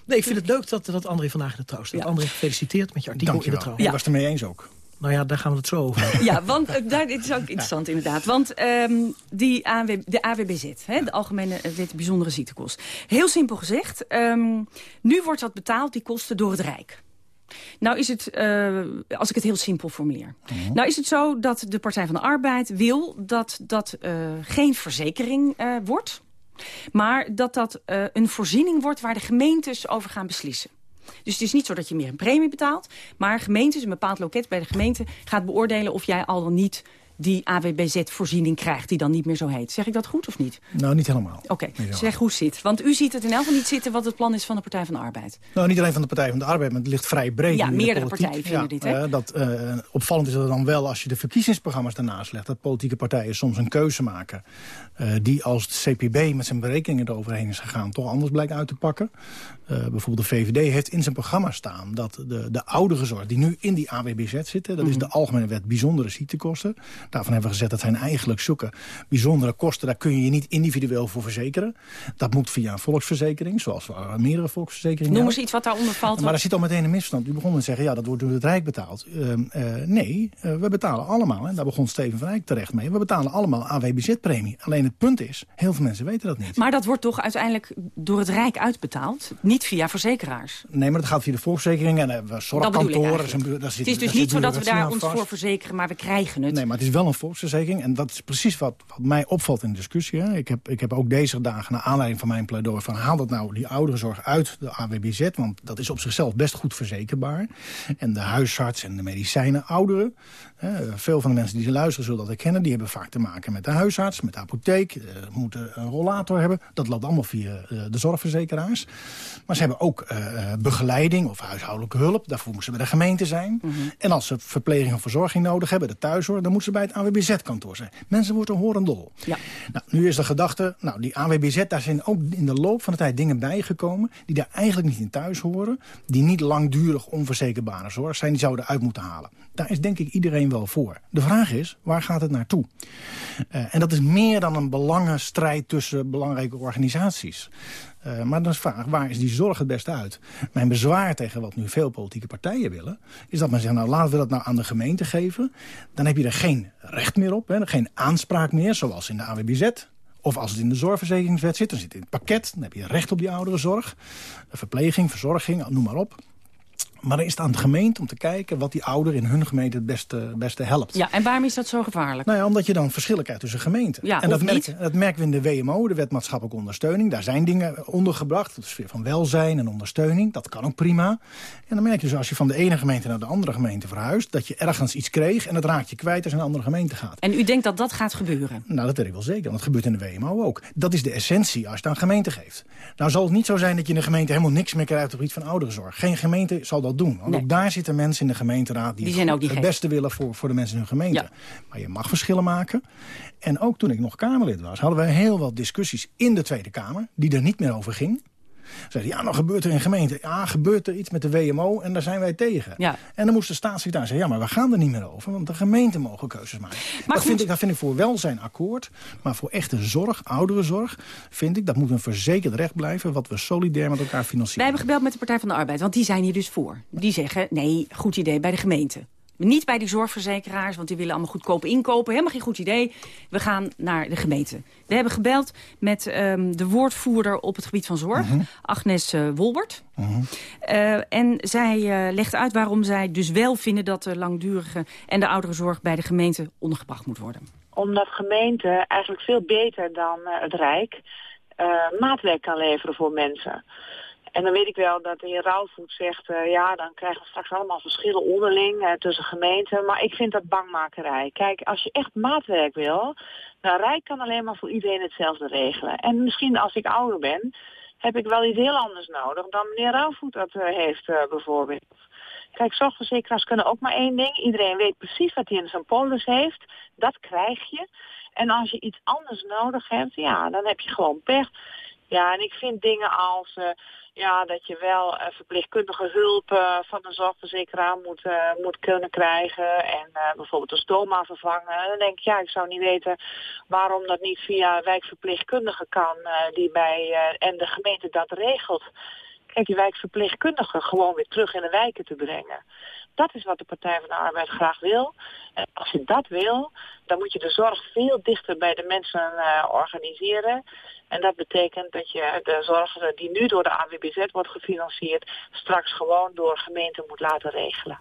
Nee, ik vind het leuk dat, dat André vandaag in de trouw staat.
Ja.
André, gefeliciteerd met je artikel in de
Dankjewel.
trouw.
Ik was het ermee eens ook.
Nou ja, daar gaan we het zo over.
Ja, want eh, daar, dit is ook interessant inderdaad. Want ehm, die AW, de AWBZ, hè, de Algemene eh, Wet Bijzondere Ziektekost. Heel simpel gezegd, ehm, nu wordt dat betaald, die kosten, door het Rijk. Nou is het, eh, als ik het heel simpel formuleer. Nou is het zo dat de Partij van de Arbeid wil dat dat eh, geen verzekering eh, wordt. Maar dat dat eh, een voorziening wordt waar de gemeentes over gaan beslissen. Dus het is niet zo dat je meer een premie betaalt. Maar gemeentes, een bepaald loket bij de gemeente... gaat beoordelen of jij al dan niet die AWBZ-voorziening krijgt... die dan niet meer zo heet. Zeg ik dat goed of niet?
Nou, niet helemaal.
Oké, zeg hoe zit. Want u ziet het in elk geval niet zitten wat het plan is van de Partij van de Arbeid.
Nou, niet alleen van de Partij van de Arbeid, maar het ligt vrij breed.
Ja, meerdere partijen vinden dit, hè?
Uh, dat, uh, opvallend is dat dan wel, als je de verkiezingsprogramma's daarnaast legt... dat politieke partijen soms een keuze maken... Uh, die als het CPB met zijn berekeningen eroverheen is gegaan... toch anders blijkt uit te pakken. bijvoorbeeld de VVD heeft in zijn programma staan... dat de, de ouderenzorg die nu in die AWBZ zitten... dat mm -hmm. is de Algemene Wet Bijzondere Ziektekosten... Daarvan hebben we gezegd dat zijn eigenlijk zoeken bijzondere kosten. Daar kun je je niet individueel voor verzekeren. Dat moet via een volksverzekering, zoals we meerdere volksverzekeringen
Noem eens iets wat daaronder valt.
Maar daar zit al meteen een misstand. U begon met zeggen, ja, dat wordt door het Rijk betaald. Uh, uh, nee, uh, we betalen allemaal, en daar begon Steven van Eyck terecht mee... we betalen allemaal AWBZ-premie. Alleen het punt is, heel veel mensen weten dat niet.
Maar dat wordt toch uiteindelijk door het Rijk uitbetaald? Niet via verzekeraars?
Nee, maar dat gaat via de volksverzekering en zorgkantoren.
Het is dus niet zo dat we daar ons voor verzekeren, maar we krijgen het.
Nee, maar het is wel een volksverzekering. En dat is precies wat, wat mij opvalt in de discussie. Hè. Ik, heb, ik heb ook deze dagen, naar aanleiding van mijn pleidooi... van haal dat nou, die ouderenzorg uit de AWBZ... want dat is op zichzelf best goed verzekerbaar. En de huisarts en de medicijnen ouderen... Veel van de mensen die ze luisteren zullen dat herkennen... die hebben vaak te maken met de huisarts, met de apotheek... Uh, moeten een rollator hebben. Dat loopt allemaal via uh, de zorgverzekeraars. Maar ze hebben ook uh, begeleiding of huishoudelijke hulp. Daarvoor moeten ze bij de gemeente zijn. Mm -hmm. En als ze verpleging of verzorging nodig hebben, de thuiszorg... dan moeten ze bij het AWBZ-kantoor zijn. Mensen worden horendol.
Ja.
Nou, nu is de gedachte, nou, die AWBZ, daar zijn ook in de loop van de tijd dingen bijgekomen... die daar eigenlijk niet in thuis horen. Die niet langdurig onverzekerbare zorg zijn. Die zouden uit moeten halen. Daar is denk ik iedereen wel voor. De vraag is, waar gaat het naartoe? Uh, en dat is meer dan een belangenstrijd tussen belangrijke organisaties. Uh, maar dan is de vraag, waar is die zorg het beste uit? Mijn bezwaar tegen wat nu veel politieke partijen willen... is dat men zegt, nou laten we dat nou aan de gemeente geven. Dan heb je er geen recht meer op, hè, geen aanspraak meer, zoals in de AWBZ... Of als het in de zorgverzekeringswet zit, dan zit het in het pakket. Dan heb je recht op die ouderenzorg. Verpleging, verzorging, noem maar op. Maar dan is het aan de gemeente om te kijken wat die ouder in hun gemeente het beste, beste helpt.
Ja, en waarom is dat zo gevaarlijk?
Nou ja, omdat je dan verschillen krijgt tussen gemeenten.
Ja,
en dat,
merk,
dat merken we in de WMO, de wet maatschappelijke ondersteuning. Daar zijn dingen ondergebracht, de sfeer van welzijn en ondersteuning. Dat kan ook prima. En dan merk je dus als je van de ene gemeente naar de andere gemeente verhuist... dat je ergens iets kreeg en dat raakt je kwijt als je naar een andere gemeente gaat.
En u denkt dat dat gaat gebeuren?
Nou, dat weet ik wel zeker, want dat gebeurt in de WMO ook. Dat is de essentie als je het aan gemeente geeft. Nou zal het niet zo zijn dat je in de gemeente helemaal niks meer krijgt op het gebied van ouderenzorg. Geen gemeente zal dat doen, want nee. ook daar zitten mensen in de gemeenteraad... die,
die zijn ook
het, het beste willen voor, voor de mensen in hun gemeente. Ja. Maar je mag verschillen maken. En ook toen ik nog Kamerlid was... hadden we heel wat discussies in de Tweede Kamer... die er niet meer over ging. Zeiden, ja, nou gebeurt er in gemeente. Ja, gebeurt er iets met de WMO en daar zijn wij tegen.
Ja.
En dan moest de staatssecretaris zeggen, ja, maar we gaan er niet meer over. Want de gemeenten mogen keuzes maken. Maar dat, vind ik, dat vind ik voor welzijn akkoord. Maar voor echte zorg, ouderenzorg, vind ik, dat moet een verzekerd recht blijven... wat we solidair met elkaar financieren.
Wij hebben gebeld met de Partij van de Arbeid, want die zijn hier dus voor. Die zeggen, nee, goed idee bij de gemeente. Niet bij die zorgverzekeraars, want die willen allemaal goedkoop inkopen. Helemaal geen goed idee. We gaan naar de gemeente. We hebben gebeld met um, de woordvoerder op het gebied van zorg, uh -huh. Agnes uh, Wolbert. Uh -huh. uh, en zij uh, legt uit waarom zij dus wel vinden dat de langdurige en de ouderenzorg bij de gemeente ondergebracht moet worden.
Omdat gemeente eigenlijk veel beter dan het Rijk maatwerk kan leveren voor mensen. En dan weet ik wel dat de heer Rauwvoet zegt, uh, ja, dan krijgen we straks allemaal verschillen onderling uh, tussen gemeenten. Maar ik vind dat bangmakerij. Kijk, als je echt maatwerk wil, nou, Rijk kan alleen maar voor iedereen hetzelfde regelen. En misschien als ik ouder ben, heb ik wel iets heel anders nodig dan meneer Rauwvoet dat uh, heeft bijvoorbeeld. Kijk, zorgverzekeraars kunnen ook maar één ding. Iedereen weet precies wat hij in zijn polis heeft. Dat krijg je. En als je iets anders nodig hebt, ja, dan heb je gewoon pech. Ja, en ik vind dingen als ja, dat je wel uh, verpleegkundige hulp uh, van een zorgverzekeraar moet, uh, moet kunnen krijgen. En bijvoorbeeld een stoma vervangen. En dan denk ik, ja, ik zou niet weten waarom dat niet via wijkverpleegkundige kan. die bij, en de gemeente dat regelt. Kijk, die wijkverpleegkundigen gewoon weer terug in de wijken te brengen. Dat is wat de Partij van de Arbeid graag wil. En als je dat wil, dan moet je de zorg veel dichter bij de mensen organiseren. En dat betekent dat je de zorg die nu door de AWBZ wordt gefinancierd... straks gewoon door gemeenten moet laten regelen.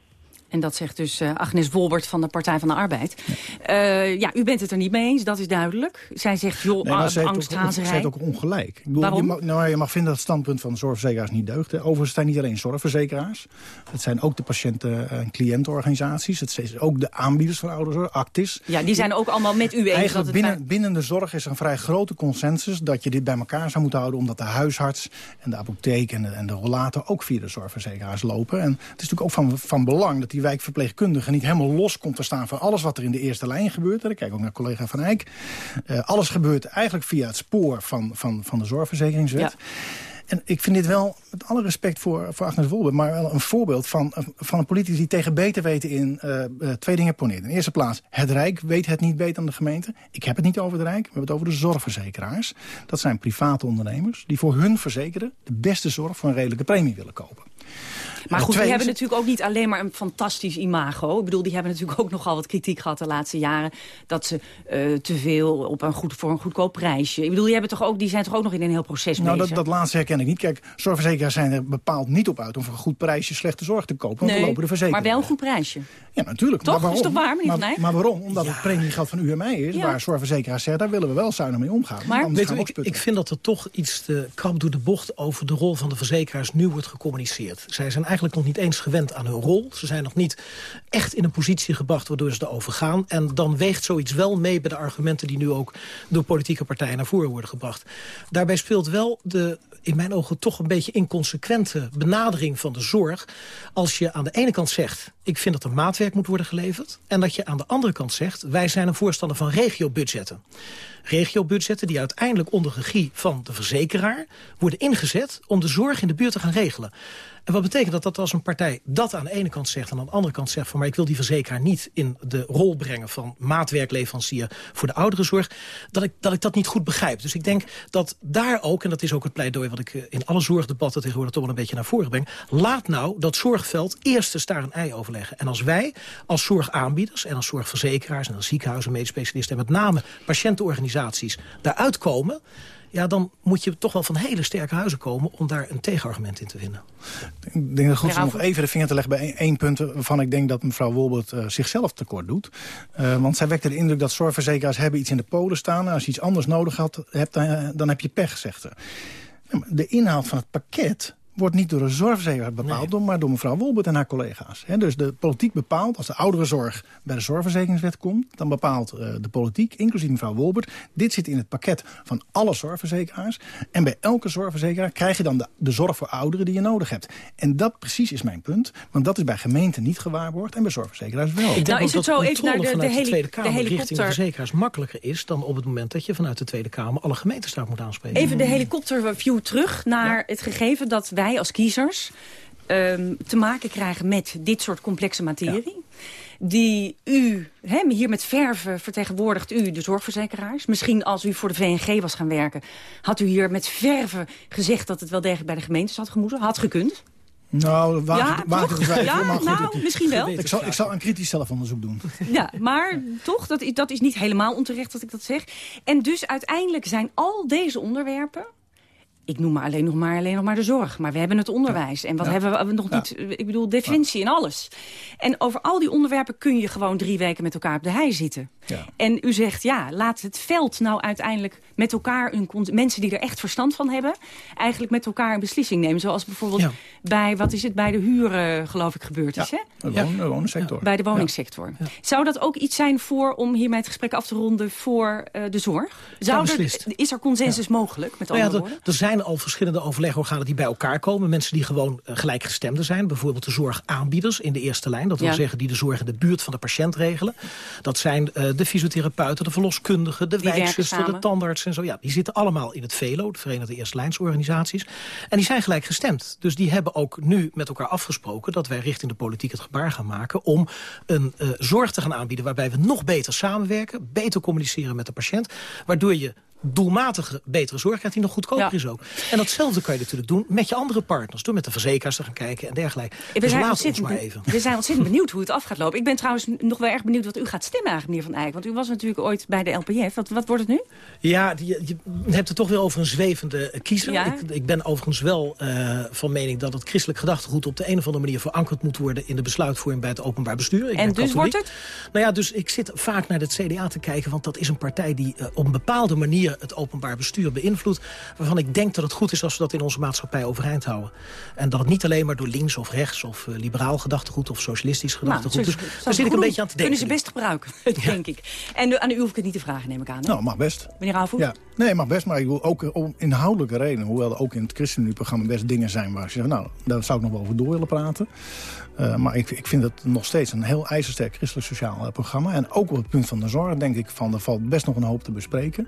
En dat zegt dus uh, Agnes Wolbert van de Partij van de Arbeid. Ja. Uh, ja. u bent het er niet mee eens, dat is duidelijk. Zij zegt, joh, nee, angsthazerij.
Zij ook ongelijk. Ik bedoel, Waarom? Je mag, nou, je mag vinden dat het standpunt van de zorgverzekeraars niet deugt. Overigens zijn niet alleen zorgverzekeraars. Het zijn ook de patiënten- en cliëntenorganisaties. Het zijn ook de aanbieders van ouderzorg, Actis.
Ja, die zijn ook allemaal met u eens.
Eigenlijk dat binnen, binnen de zorg is er een vrij grote consensus... dat je dit bij elkaar zou moeten houden... omdat de huisarts en de apotheek en de, en de rollator ook via de zorgverzekeraars lopen. En het is natuurlijk ook van, van belang dat die wijkverpleegkundige... niet helemaal los komt te staan van alles wat er in de eerste lijn gebeurt. Ik kijk ook naar collega Van Eyck. Uh, alles gebeurt eigenlijk via het spoor van, van, van de zorgverzekeringswet. Ja. En ik vind dit wel, met alle respect voor, voor Agnes Wolbe... maar wel een voorbeeld van, van een politicus die tegen beter weten in uh, uh, twee dingen poneert. In de eerste plaats, het Rijk weet het niet beter dan de gemeente. Ik heb het niet over het Rijk, we hebben het over de zorgverzekeraars. Dat zijn private ondernemers die voor hun verzekeren... de beste zorg voor een redelijke premie willen kopen.
Maar goed, die hebben natuurlijk ook niet alleen maar een fantastisch imago. Ik bedoel, die hebben natuurlijk ook nogal wat kritiek gehad de laatste jaren. Dat ze uh, te veel op een goed, voor een goedkoop prijsje. Ik bedoel, die, hebben toch ook, die zijn toch ook nog in een heel proces
nou,
bezig?
Dat, dat laatste herken ik niet. Kijk, zorgverzekeraars zijn er bepaald niet op uit om voor een goed prijsje slechte zorg te kopen. Want
nee,
lopen de verzekeraars.
maar wel een goed prijsje.
Ja, natuurlijk.
Toch?
Maar waarom?
Is toch waar, meneer
maar, maar waarom? Omdat ja. het premiegeld van u en mij is. Ja. Waar zorgverzekeraars zeggen, daar willen we wel zuinig mee omgaan.
Maar weet u, ik, ik, vind dat er toch iets te krap door de bocht over de rol van de verzekeraars nu wordt gecommuniceerd. Zij zijn eigenlijk nog niet eens gewend aan hun rol. Ze zijn nog niet echt in een positie gebracht waardoor ze erover gaan. En dan weegt zoiets wel mee bij de argumenten die nu ook door politieke partijen naar voren worden gebracht. Daarbij speelt wel de in mijn ogen toch een beetje inconsequente benadering van de zorg. Als je aan de ene kant zegt, ik vind dat er maatwerk moet worden geleverd. En dat je aan de andere kant zegt, wij zijn een voorstander van regiobudgetten. Regiobudgetten die uiteindelijk onder regie van de verzekeraar worden ingezet om de zorg in de buurt te gaan regelen. En wat betekent dat dat als een partij dat aan de ene kant zegt... en aan de andere kant zegt van... maar ik wil die verzekeraar niet in de rol brengen... van maatwerkleverancier voor de ouderenzorg... dat ik, dat ik dat niet goed begrijp. Dus ik denk dat daar ook, en dat is ook het pleidooi... wat ik eh, in alle zorgdebatten tegenwoordig toch wel een beetje naar voren breng... laat nou dat zorgveld eerst eens daar een ei overleggen. En als wij als zorgaanbieders en als zorgverzekeraars... en als ziekenhuizen, medisch specialisten... en met name patiëntenorganisaties daaruit komen ja, dan moet je toch wel van hele sterke huizen komen... om daar een tegenargument in te vinden.
Ik denk dat goed is om nog even de vinger te leggen bij één punt... waarvan ik denk dat mevrouw Wolbert uh, zichzelf tekort doet. Uh, want zij wekte de indruk dat zorgverzekeraars hebben iets in de polen staan. Als je iets anders nodig had, hebt, dan, dan heb je pech, zegt ze. De inhoud van het pakket wordt niet door de zorgverzekeraar bepaald, nee. maar door mevrouw Wolbert en haar collega's. He, dus de politiek bepaalt, als de ouderenzorg bij de zorgverzekeringswet komt... dan bepaalt uh, de politiek, inclusief mevrouw Wolbert... dit zit in het pakket van alle zorgverzekeraars. En bij elke zorgverzekeraar krijg je dan de, de zorg voor ouderen die je nodig hebt. En dat precies is mijn punt, want dat is bij gemeenten niet gewaarborgd... en bij zorgverzekeraars wel.
Ik denk nou, is het zo even naar de, de, de Tweede Kamer de richting de verzekeraars makkelijker is... dan op het moment dat je vanuit de Tweede Kamer alle gemeentestaat moet aanspreken.
Even de helikopterview terug naar ja. het gegeven dat wij als kiezers um, te maken krijgen met dit soort complexe materie. Ja. Die u, he, hier met verven vertegenwoordigt u de zorgverzekeraars. Misschien als u voor de VNG was gaan werken... had u hier met verven gezegd dat het wel degelijk bij de gemeentes had gemoeten. Had gekund.
Nou,
ja,
waar
toch? ja, maar goed, nou, misschien wel.
Ik zal, ik zal een kritisch zelfonderzoek doen. *laughs*
Ja, maar toch, dat is, dat is niet helemaal onterecht dat ik dat zeg. En dus uiteindelijk zijn al deze onderwerpen ik noem maar alleen nog maar, alleen nog maar de zorg. Maar we hebben het onderwijs. En wat ja. hebben we nog niet? Ik bedoel, defensie en alles. En over al die onderwerpen kun je gewoon drie weken met elkaar op de hei zitten. En u zegt, ja, laat het veld nou uiteindelijk met elkaar... Een, mensen die er echt verstand van hebben... eigenlijk met elkaar een beslissing nemen. Zoals bijvoorbeeld bij, wat is het, bij de huren, geloof ik, gebeurd is, hè?
De, woningssector.
Bij de woningssector. Zou dat ook iets zijn voor, om hiermee het gesprek af te ronden... voor uh, de zorg? Zou er, is er consensus mogelijk, met andere
nou
woorden?
Er zijn al verschillende overlegorganen die bij elkaar komen. Mensen die gewoon uh, gelijkgestemden zijn. Bijvoorbeeld de zorgaanbieders in de eerste lijn. Dat wil zeggen die de zorg in de buurt van de patiënt regelen. Dat zijn uh, de fysiotherapeuten, de verloskundigen, de wijkzuster, de tandarts en zo. Ja, die zitten allemaal in het VELO, de Verenigde Eerste Lijnsorganisaties. En die zijn gelijk gestemd. Dus die hebben ook nu met elkaar afgesproken dat wij richting de politiek het gebaar gaan maken om een uh, zorg te gaan aanbieden waarbij we nog beter samenwerken, beter communiceren met de patiënt, waardoor je doelmatige betere zorg krijgt... die nog goedkoper is ook. En datzelfde kan je natuurlijk doen met je andere partners. Door met de verzekeraars te gaan kijken en dergelijke.
We
dus laat ons maar even.
we zijn ontzettend benieuwd hoe het af gaat lopen. Ik ben trouwens nog wel erg benieuwd wat u gaat stemmen eigenlijk, meneer Van Eyck. Want u was natuurlijk ooit bij de LPF. Wat, wat wordt het nu?
Ja, je, je hebt het toch weer over een zwevende kiezer.
Ja.
Ik, ik ben overigens wel eh, van mening dat het christelijk gedachtegoed... op de een of andere manier verankerd moet worden... in de besluitvorming bij het openbaar bestuur. Ik
En dus
katholiek.
wordt het?
Nou ja, dus ik zit vaak naar het CDA te kijken... want dat is een partij die eh, op een bepaalde manier het openbaar bestuur beïnvloedt... waarvan ik denk dat het goed is als we dat in onze maatschappij overeind houden. En dat het niet alleen maar door links of rechts... of eh, liberaal gedachtegoed of socialistisch gedachtegoed...
Nou,
dus
zo
daar zit ik een beetje aan te denken.
Kunnen ze best gebruiken, *laughs* denk ik. En eh, aan u hoef ik het niet te vragen, neem ik aan. hè?
Nou, mag best.
Meneer Aalvoet?
Ja, nee, mag best, maar ik wil ook om inhoudelijke redenen. Hoewel er ook in het ChristenUnie-programma best dingen zijn waar ik zeg, nou, daar zou ik nog wel over door willen praten. Uh, maar ik, ik vind het nog steeds een heel ijzersterk christelijk sociaal uh, programma. En ook op het punt van de zorg denk ik van er valt best nog een hoop te bespreken.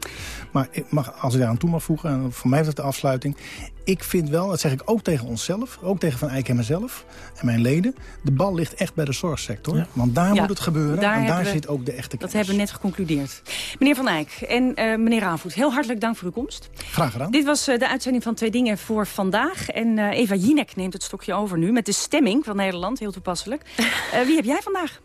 Maar ik mag, als ik daar aan toe mag voegen, en voor mij is het de afsluiting. Ik vind wel, dat zeg ik ook tegen onszelf, ook tegen Van Eyck en mezelf en mijn leden. De bal ligt echt bij de zorgsector. Ja. Want daar
Ja,
moet het gebeuren
daar
en daar
we-
zit ook de echte
Dat
kennis.
hebben we net geconcludeerd. Meneer Van Eyck en eh, meneer Aalvoet, heel hartelijk dank voor uw komst.
Graag gedaan.
Dit was eh, de uitzending van Twee Dingen voor vandaag. En eh, Eva Jinek neemt het stokje over nu met de stemming van Nederland. Heel toepasselijk. *laughs* Eh, wie heb jij vandaag?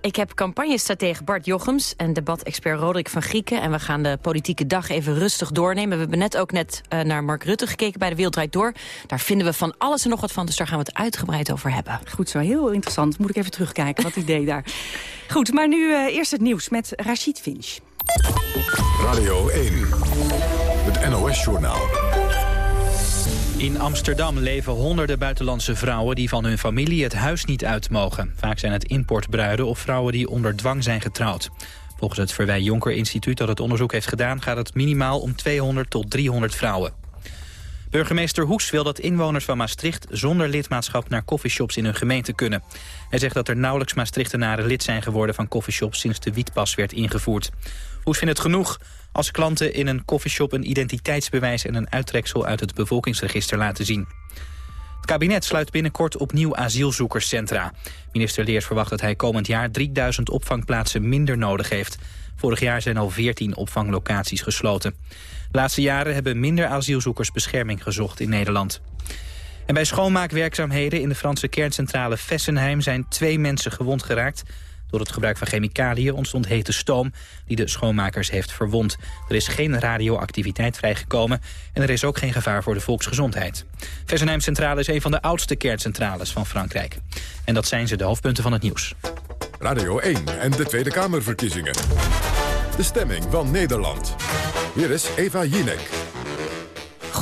Ik heb campagnestratege Bart Jochems en debatexpert Roderick van Grieken. En we gaan de politieke dag even rustig doornemen. We hebben net ook net eh, naar Mark Rutte gekeken bij de Wereld Draait Door. Daar vinden we van alles en nog wat van, dus daar gaan we het uitgebreid over hebben.
Goed zo, heel interessant. Moet ik even terugkijken wat hij deed daar. *laughs* Goed, maar nu eh, eerst het nieuws met Rachid Finch.
Radio 1. Het NOS-journaal.
In Amsterdam leven honderden buitenlandse vrouwen die van hun familie het huis niet uit mogen. Vaak zijn het importbruiden of vrouwen die onder dwang zijn getrouwd. Volgens het Verwij Jonker Instituut dat het onderzoek heeft gedaan... gaat het minimaal om 200 tot 300 vrouwen. Burgemeester Hoes wil dat inwoners van Maastricht zonder lidmaatschap naar coffeeshops in hun gemeente kunnen. Hij zegt dat er nauwelijks Maastrichtenaren lid zijn geworden van coffeeshops sinds de wietpas werd ingevoerd. Hoes vindt het genoeg als klanten in een coffeeshop een identiteitsbewijs en een uittreksel uit het bevolkingsregister laten zien. Het kabinet sluit binnenkort opnieuw asielzoekerscentra. Minister Leers verwacht dat hij komend jaar 3000 opvangplaatsen minder nodig heeft. Vorig jaar zijn al 14 opvanglocaties gesloten. De laatste jaren hebben minder asielzoekers bescherming gezocht in Nederland. En bij schoonmaakwerkzaamheden in de Franse kerncentrale Fessenheim zijn twee mensen gewond geraakt. Door het gebruik van chemicaliën ontstond hete stoom die de schoonmakers heeft verwond. Er is geen radioactiviteit vrijgekomen en er is ook geen gevaar voor de volksgezondheid. Fessenheim Centrale is een van de oudste kerncentrales van Frankrijk. En dat zijn ze, de hoofdpunten van het nieuws.
Radio 1 en de Tweede Kamerverkiezingen. De stemming van Nederland. Hier is Eva Jinek.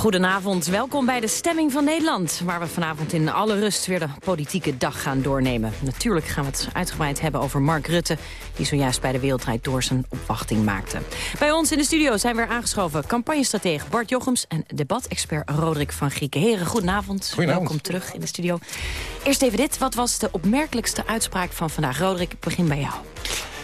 Goedenavond, welkom bij de Stemming van Nederland... waar we vanavond in alle rust weer de politieke dag gaan doornemen. Natuurlijk gaan we het uitgebreid hebben over Mark Rutte... die zojuist bij de Wereldrijd door zijn opwachting maakte. Bij ons in de studio zijn weer aangeschoven campagnestratege Bart Jochems... en debatexpert Roderick van Grieken. Heren, goedenavond.
Goedenavond.
Welkom terug in de studio. Eerst even dit, wat was de opmerkelijkste uitspraak van vandaag? Roderick, ik begin bij jou.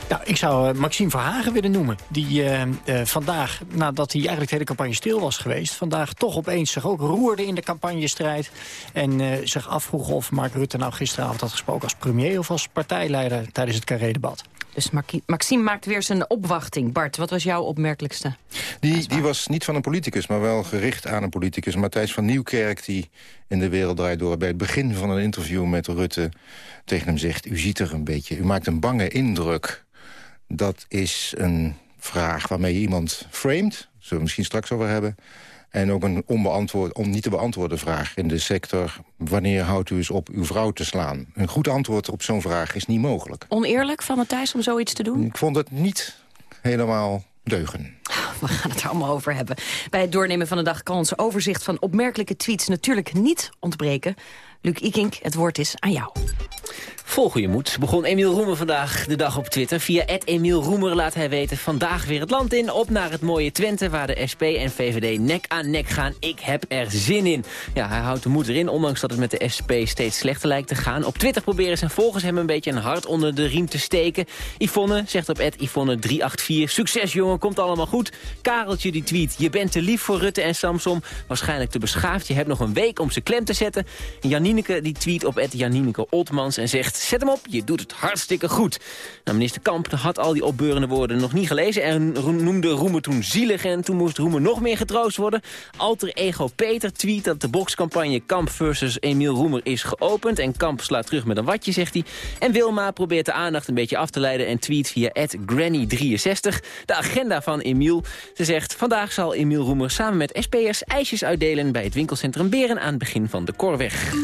Nou, ik zou eh, Maxime Verhagen willen noemen. Die eh, eh, vandaag, nadat hij eigenlijk de hele campagne stil was geweest... vandaag toch opeens zich ook roerde in de campagnestrijd... en eh, zich afvroeg of Mark Rutte nou gisteravond had gesproken als premier... of als partijleider tijdens het Carré-debat.
Dus Maxime maakt weer zijn opwachting. Bart, wat was jouw opmerkelijkste?
Die, die was niet van een politicus, maar wel gericht aan een politicus. Matthijs van Nieuwkerk, die in de wereld draait door... bij het begin van een interview met Rutte tegen hem zegt... u ziet er een beetje, u maakt een bange indruk. Dat is een vraag waarmee je iemand framed. Zullen we het misschien straks over hebben. En ook een onbeantwoord, om niet te beantwoorden vraag in de sector. Wanneer houdt u eens op uw vrouw te slaan? Een goed antwoord op zo'n vraag is niet mogelijk.
Oneerlijk van Matthijs om zoiets te doen?
Ik vond het niet helemaal deugen.
We gaan het er allemaal over hebben. Bij het doornemen van de dag kan ons overzicht van opmerkelijke tweets natuurlijk niet ontbreken. Luc Ikink, het woord is aan jou.
Vol goede moed begon Emiel Roemer vandaag de dag op Twitter. Via Emiel Roemer laat hij weten vandaag weer het land in. Op naar het mooie Twente waar de SP en VVD nek aan nek gaan. Ik heb er zin in. Ja, hij houdt de moed erin, ondanks dat het met de SP steeds slechter lijkt te gaan. Op Twitter proberen zijn volgers hem een beetje een hart onder de riem te steken. Yvonne zegt op Yvonne384. Succes jongen, komt allemaal goed. Kareltje die tweet, je bent te lief voor Rutte en Samsom. Waarschijnlijk te beschaafd, je hebt nog een week om ze klem te zetten. En Janineke die tweet op Janineke Oltmans en zegt... zet hem op, je doet het hartstikke goed. Nou, minister Kamp had al die opbeurende woorden nog niet gelezen... en noemde Roemer toen zielig en toen moest Roemer nog meer getroost worden. Alter ego Peter tweet dat de boxcampagne Kamp versus Emiel Roemer is geopend... en Kamp slaat terug met een watje, zegt hij. En Wilma probeert de aandacht een beetje af te leiden... en tweet via granny63 de agenda van Emiel. Ze zegt, vandaag zal Emiel Roemer samen met SP'ers ijsjes uitdelen... bij het winkelcentrum Beren aan het begin van de Korweg.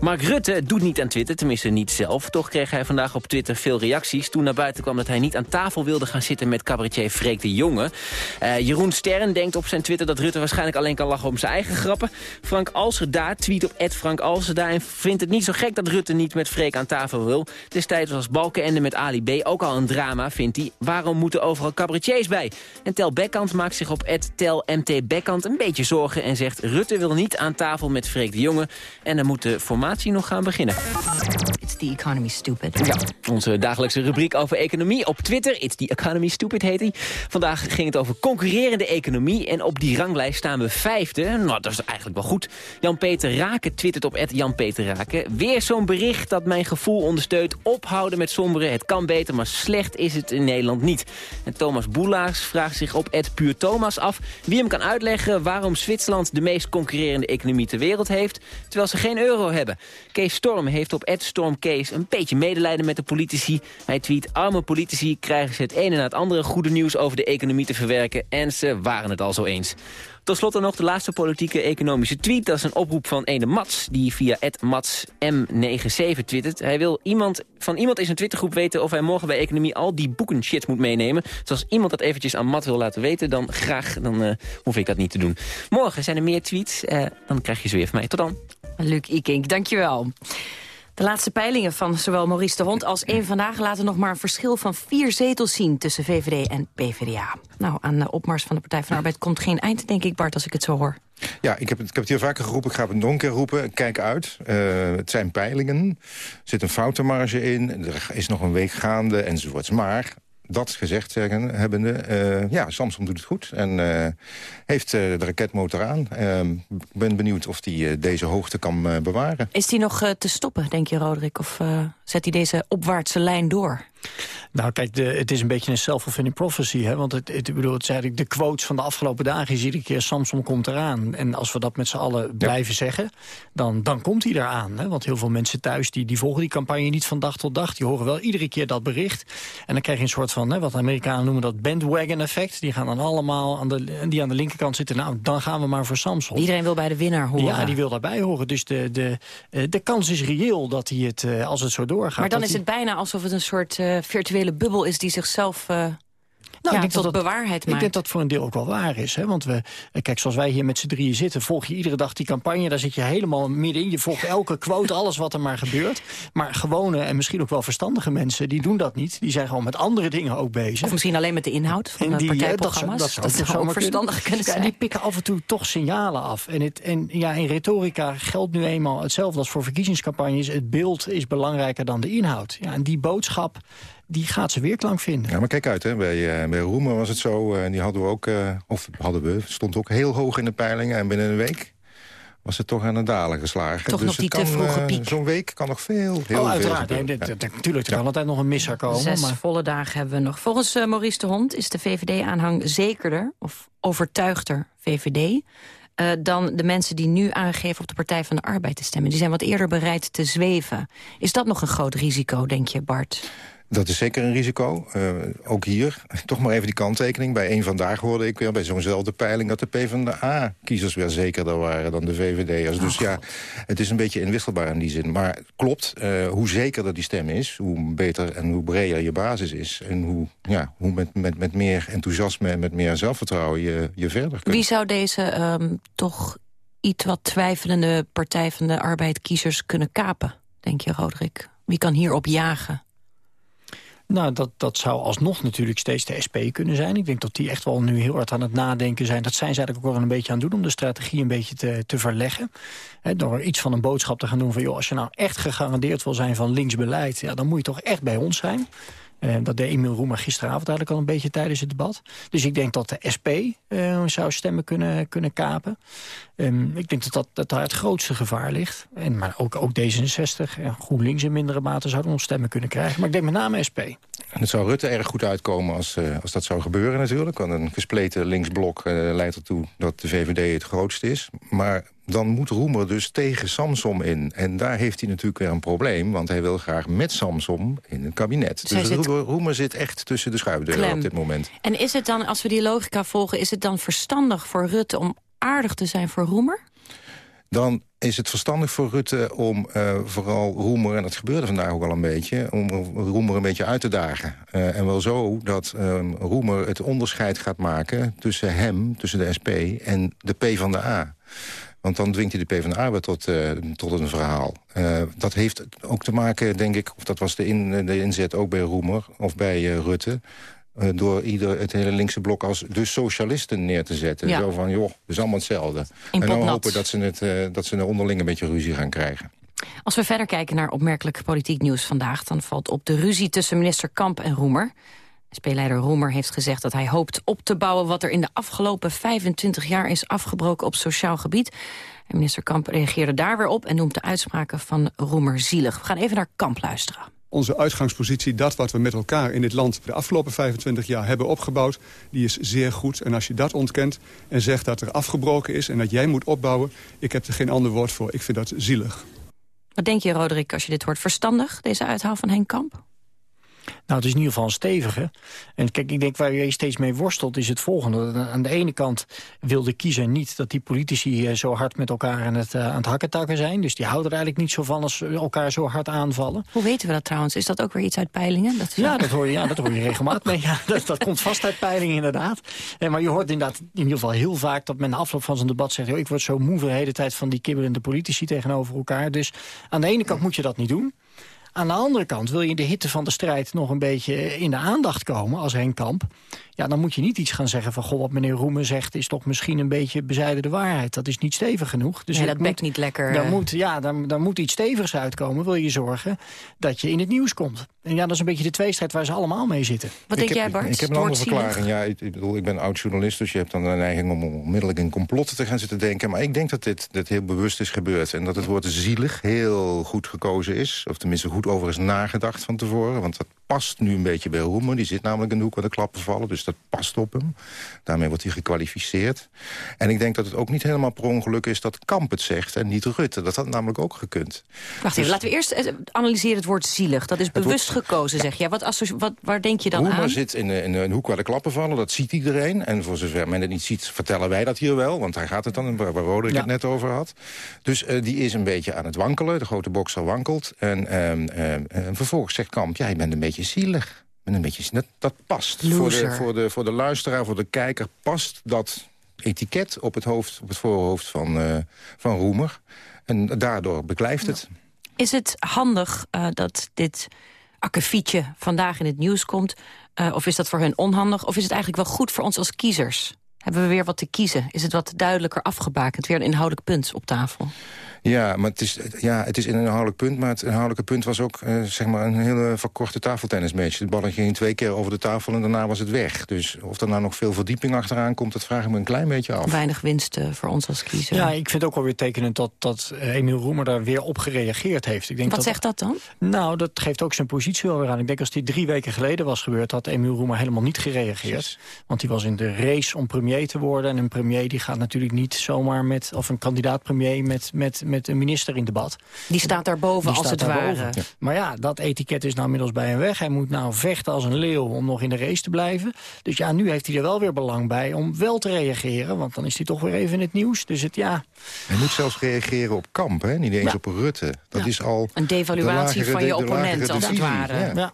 Mark Rutte doet niet aan Twitter, tenminste niet zelf. Toch kreeg hij vandaag op Twitter veel reacties... toen naar buiten kwam dat hij niet aan tafel wilde gaan zitten... met cabaretier Freek de Jonge. Uh, Jeroen Stern denkt op zijn Twitter dat Rutte waarschijnlijk alleen kan lachen om zijn eigen grappen. Frank Alserda tweet op Frank Alserda... en vindt het niet zo gek dat Rutte niet met Freek aan tafel wil. Destijds was Balkenende met Ali B ook al een drama, vindt hij. Waarom moeten overal cabaretiers bij? En Tel Bekkant maakt zich op Tel MT Bekkant een beetje zorgen... en zegt Rutte wil niet aan tafel met Freek de Jonge... en dan moet de formatie nog gaan beginnen.
Economy stupid.
Ja, onze dagelijkse rubriek over economie op Twitter. It's the economy stupid heet hij. Vandaag ging het over concurrerende economie. En op die ranglijst staan we vijfde. Nou, dat is eigenlijk wel goed. Jan-Peter Raken twittert op Jan-Peter Raken. Weer zo'n bericht dat mijn gevoel ondersteunt. Ophouden met somberen. Het kan beter, maar slecht is het in Nederland niet. En Thomas Boelaars vraagt zich op Puur Thomas af... wie hem kan uitleggen waarom Zwitserland de meest concurrerende economie ter wereld heeft... terwijl ze geen euro hebben. Kees Storm heeft op Een beetje medelijden met de politici. Hij tweet, arme politici krijgen ze het ene na het andere goede nieuws over de economie te verwerken... en ze waren het al zo eens. Tot slot nog de laatste politieke economische tweet. Dat is een oproep van ene Mats, die via matsm97 twittert. Hij wil iemand, van iemand in zijn Twittergroep weten of hij morgen bij economie al die boeken shit moet meenemen. Dus als iemand dat eventjes aan Mat wil laten weten, dan graag, dan uh, hoef ik dat niet te doen. Morgen zijn er meer tweets, uh, dan krijg je ze weer van mij. Tot dan.
Luc Ikink, dankjewel. De laatste peilingen van zowel Maurice de Hond als één Vandaag... laten nog maar een verschil van vier zetels zien tussen VVD en PvdA. Nou, aan de opmars van de Partij van de Arbeid komt geen eind, denk ik, Bart, als ik het zo hoor.
Ja, ik heb, het, ik heb het hier vaker geroepen, ik ga het nog een keer roepen. Kijk uit, uh, het zijn peilingen, er zit een foutenmarge in... er is nog een week gaande enzovoorts. Maar dat gezegd zeggen, hebbende, uh, ja, Samsung doet het goed. En uh, heeft uh, de raketmotor aan. Ik ben benieuwd of hij deze hoogte kan bewaren.
Is die nog te stoppen, denk je, Roderick? Of zet hij deze opwaartse lijn door?
Nou, kijk, de, het is een beetje een self-fulfilling prophecy. Hè? Want het, het, bedoel, het is eigenlijk de quotes van de afgelopen dagen... is iedere keer Samsung komt eraan. En als we dat met z'n allen blijven zeggen... Dan, dan komt hij eraan. Hè? Want heel veel mensen thuis die, die volgen die campagne niet van dag tot dag. Die horen wel iedere keer dat bericht. En dan krijg je een soort van, hè, wat de Amerikanen noemen dat bandwagon-effect. Die gaan dan allemaal aan de, die aan de linkerkant zitten. Nou, dan gaan we maar voor Samsung.
Iedereen wil bij de winnaar horen.
Ja, die wil daarbij horen. Dus de, de, eh, de kans is reëel dat hij het, eh, als het zo doorgaat...
Maar dan is het bijna alsof het een soort uh, virtuele bubbel is... die zichzelf uh, nou, ja, ik denk tot dat bewaarheid maakt.
Ik denk dat voor een deel ook wel waar is. Hè? Want we, eh, kijk, zoals wij hier met z'n drieën zitten... volg je iedere dag die campagne. Daar zit je helemaal middenin. Je volgt elke quote, alles wat er maar gebeurt. Maar gewone en misschien ook wel verstandige mensen... die doen dat niet. Die zijn gewoon met andere dingen ook bezig.
Of misschien alleen met de inhoud van en de partijprogramma's. Dat, zou, dat, dat zou ook verstandig kunnen zijn.
Ja, die pikken af en toe toch signalen af. En, het, en ja, in retorica geldt nu eenmaal hetzelfde als voor verkiezingscampagnes. Het beeld is belangrijker dan de inhoud. Ja, en die boodschap die gaat ze weerklank vinden.
Ja, maar kijk uit, hè. Bij, uh, bij Roemer was het zo, uh, die hadden we ook, uh, of hadden we, stond ook heel hoog in de peilingen. En binnen een week was het toch aan het dalen geslagen.
Toch dus nog die te vroege piek.
Zo'n week kan nog veel, heel
oh, uiteraard. Nee, ja. Natuurlijk, er kan altijd nog een misser komen.
Zes
maar...
volle dagen hebben we nog. Volgens Maurice de Hond is de VVD-aanhang zekerder... of overtuigder VVD... Uh, dan de mensen die nu aangeven op de Partij van de Arbeid te stemmen. Die zijn wat eerder bereid te zweven. Is dat nog een groot risico, denk je, Bart?
Dat is zeker een risico. Uh, ook hier, *laughs* toch maar even die kanttekening. Bij één Vandaag hoorde ik weer bij zo'nzelfde peiling... dat de PvdA-kiezers weer zekerder waren dan de VVD'ers. Dus ja, het is een beetje inwisselbaar in die zin. Maar klopt, uh, hoe zekerder die stem is... hoe beter en hoe breder je basis is... en hoe, ja, hoe met, met, met meer enthousiasme en met meer zelfvertrouwen je, je verder kunt.
Wie zou deze um, toch iets wat twijfelende Partij van de Arbeid kiezers kunnen kapen, denk je, Roderick? Wie kan hierop jagen?
Nou, dat, dat zou alsnog natuurlijk steeds de SP kunnen zijn. Ik denk dat die echt wel nu heel hard aan het nadenken zijn. Dat zijn ze eigenlijk ook wel een beetje aan het doen... om de strategie een beetje te, te verleggen. door iets van een boodschap te gaan doen van... joh, als je nou echt gegarandeerd wil zijn van linksbeleid... Ja, dan moet je toch echt bij ons zijn. Uh, dat deed Emiel Roemer gisteravond eigenlijk al een beetje tijdens het debat. Dus ik denk dat de SP uh, zou stemmen kunnen, kunnen kapen. Um, ik denk dat, dat, dat daar het grootste gevaar ligt. En, maar ook, ook D66 en GroenLinks in mindere mate zouden ons stemmen kunnen krijgen. Maar ik denk met name SP.
En het zou Rutte erg goed uitkomen als, uh, als dat zou gebeuren natuurlijk. Want een gespleten linksblok uh, leidt ertoe dat de VVD het grootste is. Maar dan moet Roemer dus tegen Samsom in. En daar heeft hij natuurlijk weer een probleem... want hij wil graag met Samsom in het kabinet. Zij dus zit... Roemer zit echt tussen de schuifdeuren op dit moment.
En is het dan, als we die logica volgen... is het dan verstandig voor Rutte om aardig te zijn voor Roemer?
dan is het verstandig voor Rutte om uh, vooral Roemer... en dat gebeurde vandaag ook al een beetje... om Roemer een beetje uit te dagen. Uh, en wel zo dat uh, Roemer het onderscheid gaat maken tussen hem, tussen de SP... en de P van de A. Want dan dwingt hij de PvdA weer tot, uh, tot een verhaal. Dat heeft ook te maken, denk ik, of dat was de, in, de inzet ook bij Roemer of bij Rutte... door ieder, het hele linkse blok als de socialisten neer te zetten. Ja. Zo van, joh, het is allemaal hetzelfde. In en dan hopen dat ze, het, dat ze er onderling een beetje ruzie gaan krijgen.
Als we verder kijken naar opmerkelijk politiek nieuws vandaag... dan valt op de ruzie tussen minister Kamp en Roemer. SP-leider Roemer heeft gezegd dat hij hoopt op te bouwen... wat er in de afgelopen 25 jaar is afgebroken op sociaal gebied. En minister Kamp reageerde daar weer op en noemt de uitspraken van Roemer zielig. We gaan even naar Kamp luisteren.
Onze uitgangspositie, dat wat we met elkaar in dit land... de afgelopen 25 jaar hebben opgebouwd, die is zeer goed. En als je dat ontkent en zegt dat er afgebroken is... en dat jij moet opbouwen, ik heb er geen ander woord voor. Ik vind dat zielig.
Wat denk je, Roderick, als je dit hoort? Verstandig, deze uithaal van Henk Kamp?
Nou, het is in ieder geval een stevige. En kijk, ik denk waar je steeds mee worstelt is het volgende. Aan de ene kant wil de kiezer niet dat die politici eh, zo hard met elkaar aan het, uh, aan het hakketakken zijn. Dus die houden er eigenlijk niet zo van als elkaar zo hard aanvallen.
Hoe weten we dat trouwens? Is dat ook weer iets uit peilingen? Dat
ja, dat hoor je, ja, dat hoor je regelmatig mee. *laughs* Ja, *laughs* dat, dat komt vast uit peilingen inderdaad. En, eh, maar je hoort inderdaad in ieder geval heel vaak dat men na afloop van zo'n debat zegt... ik word zo moe de hele tijd van die kibberende politici tegenover elkaar. Dus aan de ene kant moet je dat niet doen. Aan de andere kant wil je in de hitte van de strijd nog een beetje in de aandacht komen als Henk Kamp. Ja, dan moet je niet iets gaan zeggen van... goh, wat meneer Roemen zegt is toch misschien een beetje bezijden de waarheid. Dat is niet stevig genoeg.
Dus nee, dat bekt niet lekker.
Daar moet, ja, daar, daar moet iets stevigs uitkomen. Wil je zorgen dat je in het nieuws komt. En ja, dat is een beetje de tweestrijd waar ze allemaal mee zitten.
Wat denk jij, Bart?
Ik heb een andere verklaring. Ja, ik, ik, bedoel, ik ben oud-journalist, dus je hebt dan de neiging om onmiddellijk in complotten te gaan zitten denken. Maar ik denk dat dit, dit heel bewust is gebeurd. En dat het woord zielig heel goed gekozen is. Of tenminste goed over is nagedacht van tevoren. Want dat past nu een beetje bij Roemer. Die zit namelijk in de hoek waar de klappen vallen. Dus dat past op hem. Daarmee wordt hij gekwalificeerd. En ik denk dat het ook niet helemaal per ongeluk is dat Kamp het zegt en niet Rutte. Dat had namelijk ook gekund.
Wacht even, dus- laten we eerst eh, analyseren het woord zielig. Dat is bewust gekozen, zeg je. Wat, wat, waar denk je dan
Roemer
aan?
zit in, in, een hoek waar de klappen vallen. Dat ziet iedereen. En voor zover men het niet ziet, vertellen wij dat hier wel. Want hij gaat het dan, waar Roderick ja. het net over had. Dus uh, die is een beetje aan het wankelen. De grote bokser wankelt. En, um, en vervolgens zegt Kamp, jij bent een beetje zielig. Ben een beetje, dat, dat past. Voor de, voor, de, voor de luisteraar, voor de kijker, past dat etiket op het, hoofd, op het voorhoofd van, uh, van Roemer. En daardoor beklijft het.
Is het handig uh, dat dit akkefietje vandaag in het nieuws komt? Uh, of is dat voor hun onhandig? Of is het eigenlijk wel goed voor ons als kiezers? Hebben we weer wat te kiezen? Is het wat duidelijker afgebakend? Weer een inhoudelijk punt op tafel?
Ja, maar het is, ja, het is een inhoudelijk punt. Maar het inhoudelijke punt was ook uh, zeg maar een hele verkorte tafeltennismatch. De bal ging twee keer over de tafel en daarna was het weg. Dus of er nou nog veel verdieping achteraan komt... dat vraag ik me een klein beetje af.
Weinig winst uh, voor ons als kiezer.
Ja, ik vind ook wel weer tekenend dat, dat Emiel Roemer daar weer op gereageerd heeft. Ik denk
Wat
dat,
zegt dat dan?
Nou, dat geeft ook zijn positie wel weer aan. Ik denk als die drie weken geleden was gebeurd... had Emiel Roemer helemaal niet gereageerd. Want die was in de race om premier te worden. En een premier die gaat natuurlijk niet zomaar met... of een kandidaat premier met, met, met een minister in debat.
Die staat daarboven als het ware.
Ja. Maar ja, dat etiket is nou inmiddels bij hem weg. Hij moet nou vechten als een leeuw om nog in de race te blijven. Dus ja, nu heeft hij er wel weer belang bij om wel te reageren. Want dan is hij toch weer even in het nieuws. Dus het ja...
Hij moet zelfs reageren op Kamp, hè? niet eens ja. op Rutte. Dat
ja.
is al...
Een devaluatie de van je opponent, als het ware. Ja.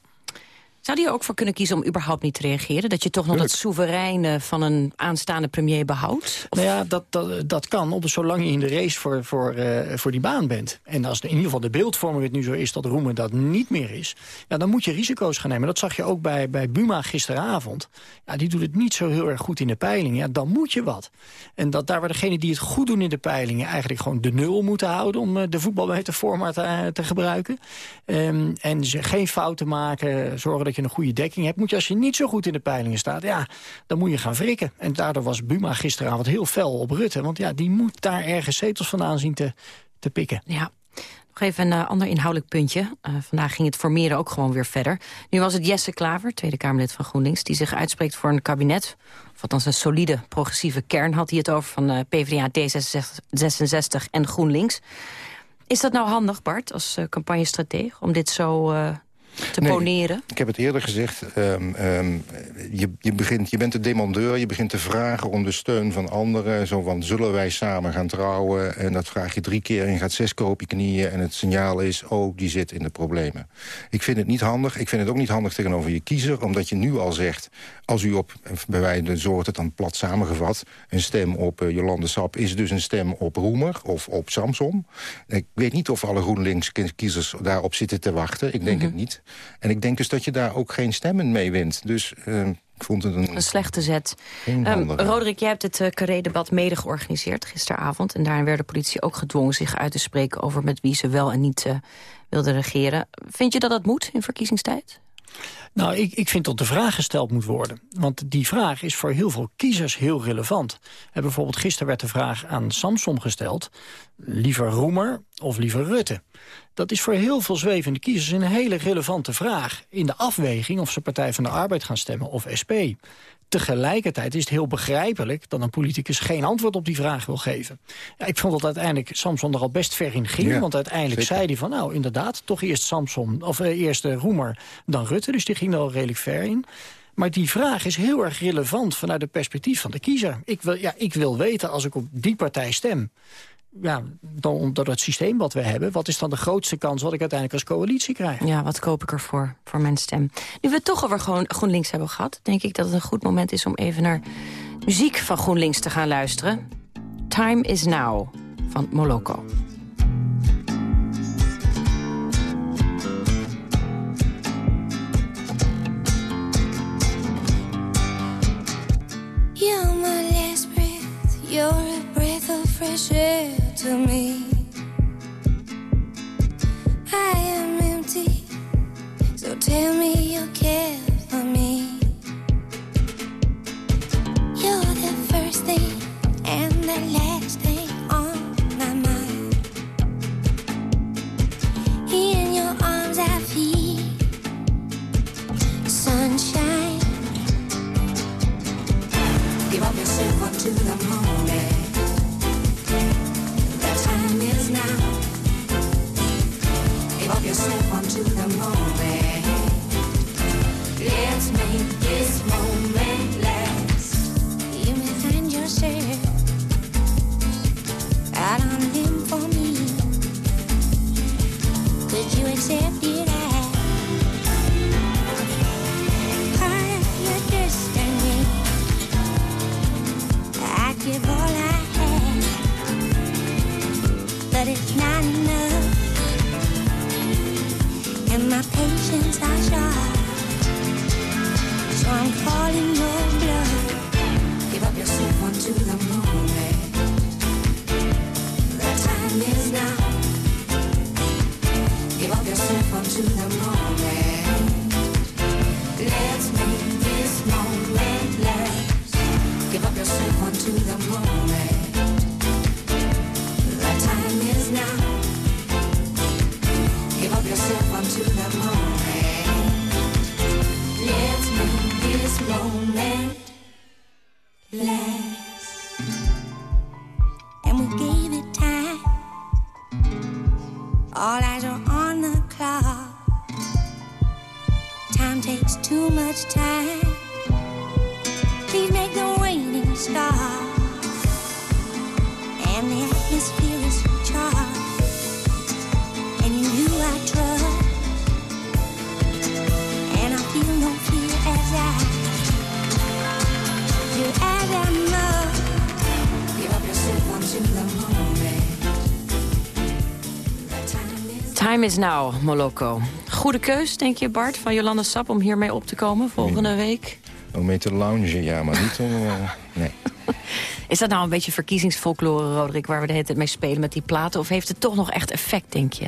Zou die er ook voor kunnen kiezen om überhaupt niet te reageren? Dat je toch nog dat soevereine van een aanstaande premier behoudt?
Of? Nou ja, dat, dat, dat kan, op, zolang je in de race voor, voor, uh, voor die baan bent. En als de, in ieder geval de beeldvorming het nu zo is dat Roemen dat niet meer is... Ja, dan moet je risico's gaan nemen. Dat zag je ook bij, bij Buma gisteravond. Ja, die doet het niet zo heel erg goed in de peilingen. Ja, dan moet je wat. En dat daar waar degenen die het goed doen in de peilingen... eigenlijk gewoon de nul moeten houden... om uh, de voetbalmetafoor maar te, uh, te gebruiken. Um, en ze geen fouten maken, zorgen dat je een goede dekking hebt... moet je als je niet zo goed in de peilingen staat, ja, dan moet je gaan wrikken. En daardoor was Buma gisteravond heel fel op Rutte. Want ja, die moet daar ergens zetels vandaan zien te, te pikken.
Ja. Nog even een uh, ander inhoudelijk puntje. Uh, vandaag ging het formeren ook gewoon weer verder. Nu was het Jesse Klaver, Tweede Kamerlid van GroenLinks... die zich uitspreekt voor een kabinet. Of althans een solide progressieve kern had hij het over... van uh, PvdA, D66 en GroenLinks. Is dat nou handig, Bart, als campagnestratege... om dit zo te
nee,
poneren?
Ik heb het eerder gezegd. Um, um, je, je, begint, je bent de demandeur, je begint te vragen om de steun van anderen. Zo van, zullen wij samen gaan trouwen? En dat vraag je drie keer en je gaat zes keer op je knieën. En het signaal is, oh, die zit in de problemen. Ik vind het niet handig. Ik vind het ook niet handig tegenover je kiezer. Omdat je nu al zegt, als u op, bij wijze zorgt het dan plat samengevat... een stem op uh, Jolande Sap is dus een stem op Roemer of op Samson. Ik weet niet of alle GroenLinks-kiezers daarop zitten te wachten. Ik denk mm -hmm. het niet. En ik denk dus dat je daar ook geen stemmen mee wint. Dus uh, ik vond het een...
Een slechte zet. Um, Roderick, jij hebt het uh, Carré-debat mede georganiseerd gisteravond. En daarin werd de politie ook gedwongen zich uit te spreken... over met wie ze wel en niet uh, wilden regeren. Vind je dat dat moet in verkiezingstijd?
Nou, ik, ik vind dat de vraag gesteld moet worden. Want die vraag is voor heel veel kiezers heel relevant. En bijvoorbeeld gisteren werd de vraag aan Samsom gesteld... liever Roemer of liever Rutte? Dat is voor heel veel zwevende kiezers een hele relevante vraag... in de afweging of ze Partij van de Arbeid gaan stemmen of SP. Tegelijkertijd is het heel begrijpelijk dat een politicus geen antwoord op die vraag wil geven. Ja, ik vond dat uiteindelijk Samson er al best ver in ging. Ja, want uiteindelijk zeker. zei hij van nou inderdaad, toch eerst Samson, of uh, eerst uh, Roemer dan Rutte. Dus die ging er al redelijk ver in. Maar die vraag is heel erg relevant vanuit het perspectief van de kiezer. Ik wil, ja, ik wil weten als ik op die partij stem ja, dan, door het systeem wat we hebben... wat is dan de grootste kans wat ik uiteindelijk als coalitie krijg?
Ja, wat koop ik ervoor, voor mijn stem? Nu we het toch over gewoon GroenLinks hebben gehad... denk ik dat het een goed moment is om even naar muziek van GroenLinks te gaan luisteren. Time is Now van Moloko.
You're my last breath, you're a breath air to me. I am empty, so tell me you care for me. You're the first thing and the last thing on my mind. In your arms, I feel sunshine. Give up yourself up to the moment. yourself the moment. Let's make this moment last. You may find yourself out on limb for me. Could you accept it is now,
Moloko. Goede keus, denk je, Bart, van Jolanda Sap... om hiermee op te komen volgende week?
Om mee te loungen, ja, maar niet om... Uh, nee. *laughs*
Is dat nou een beetje verkiezingsfolklore, Roderick... waar we de hele tijd mee spelen met die platen? Of heeft het toch nog echt effect, denk je?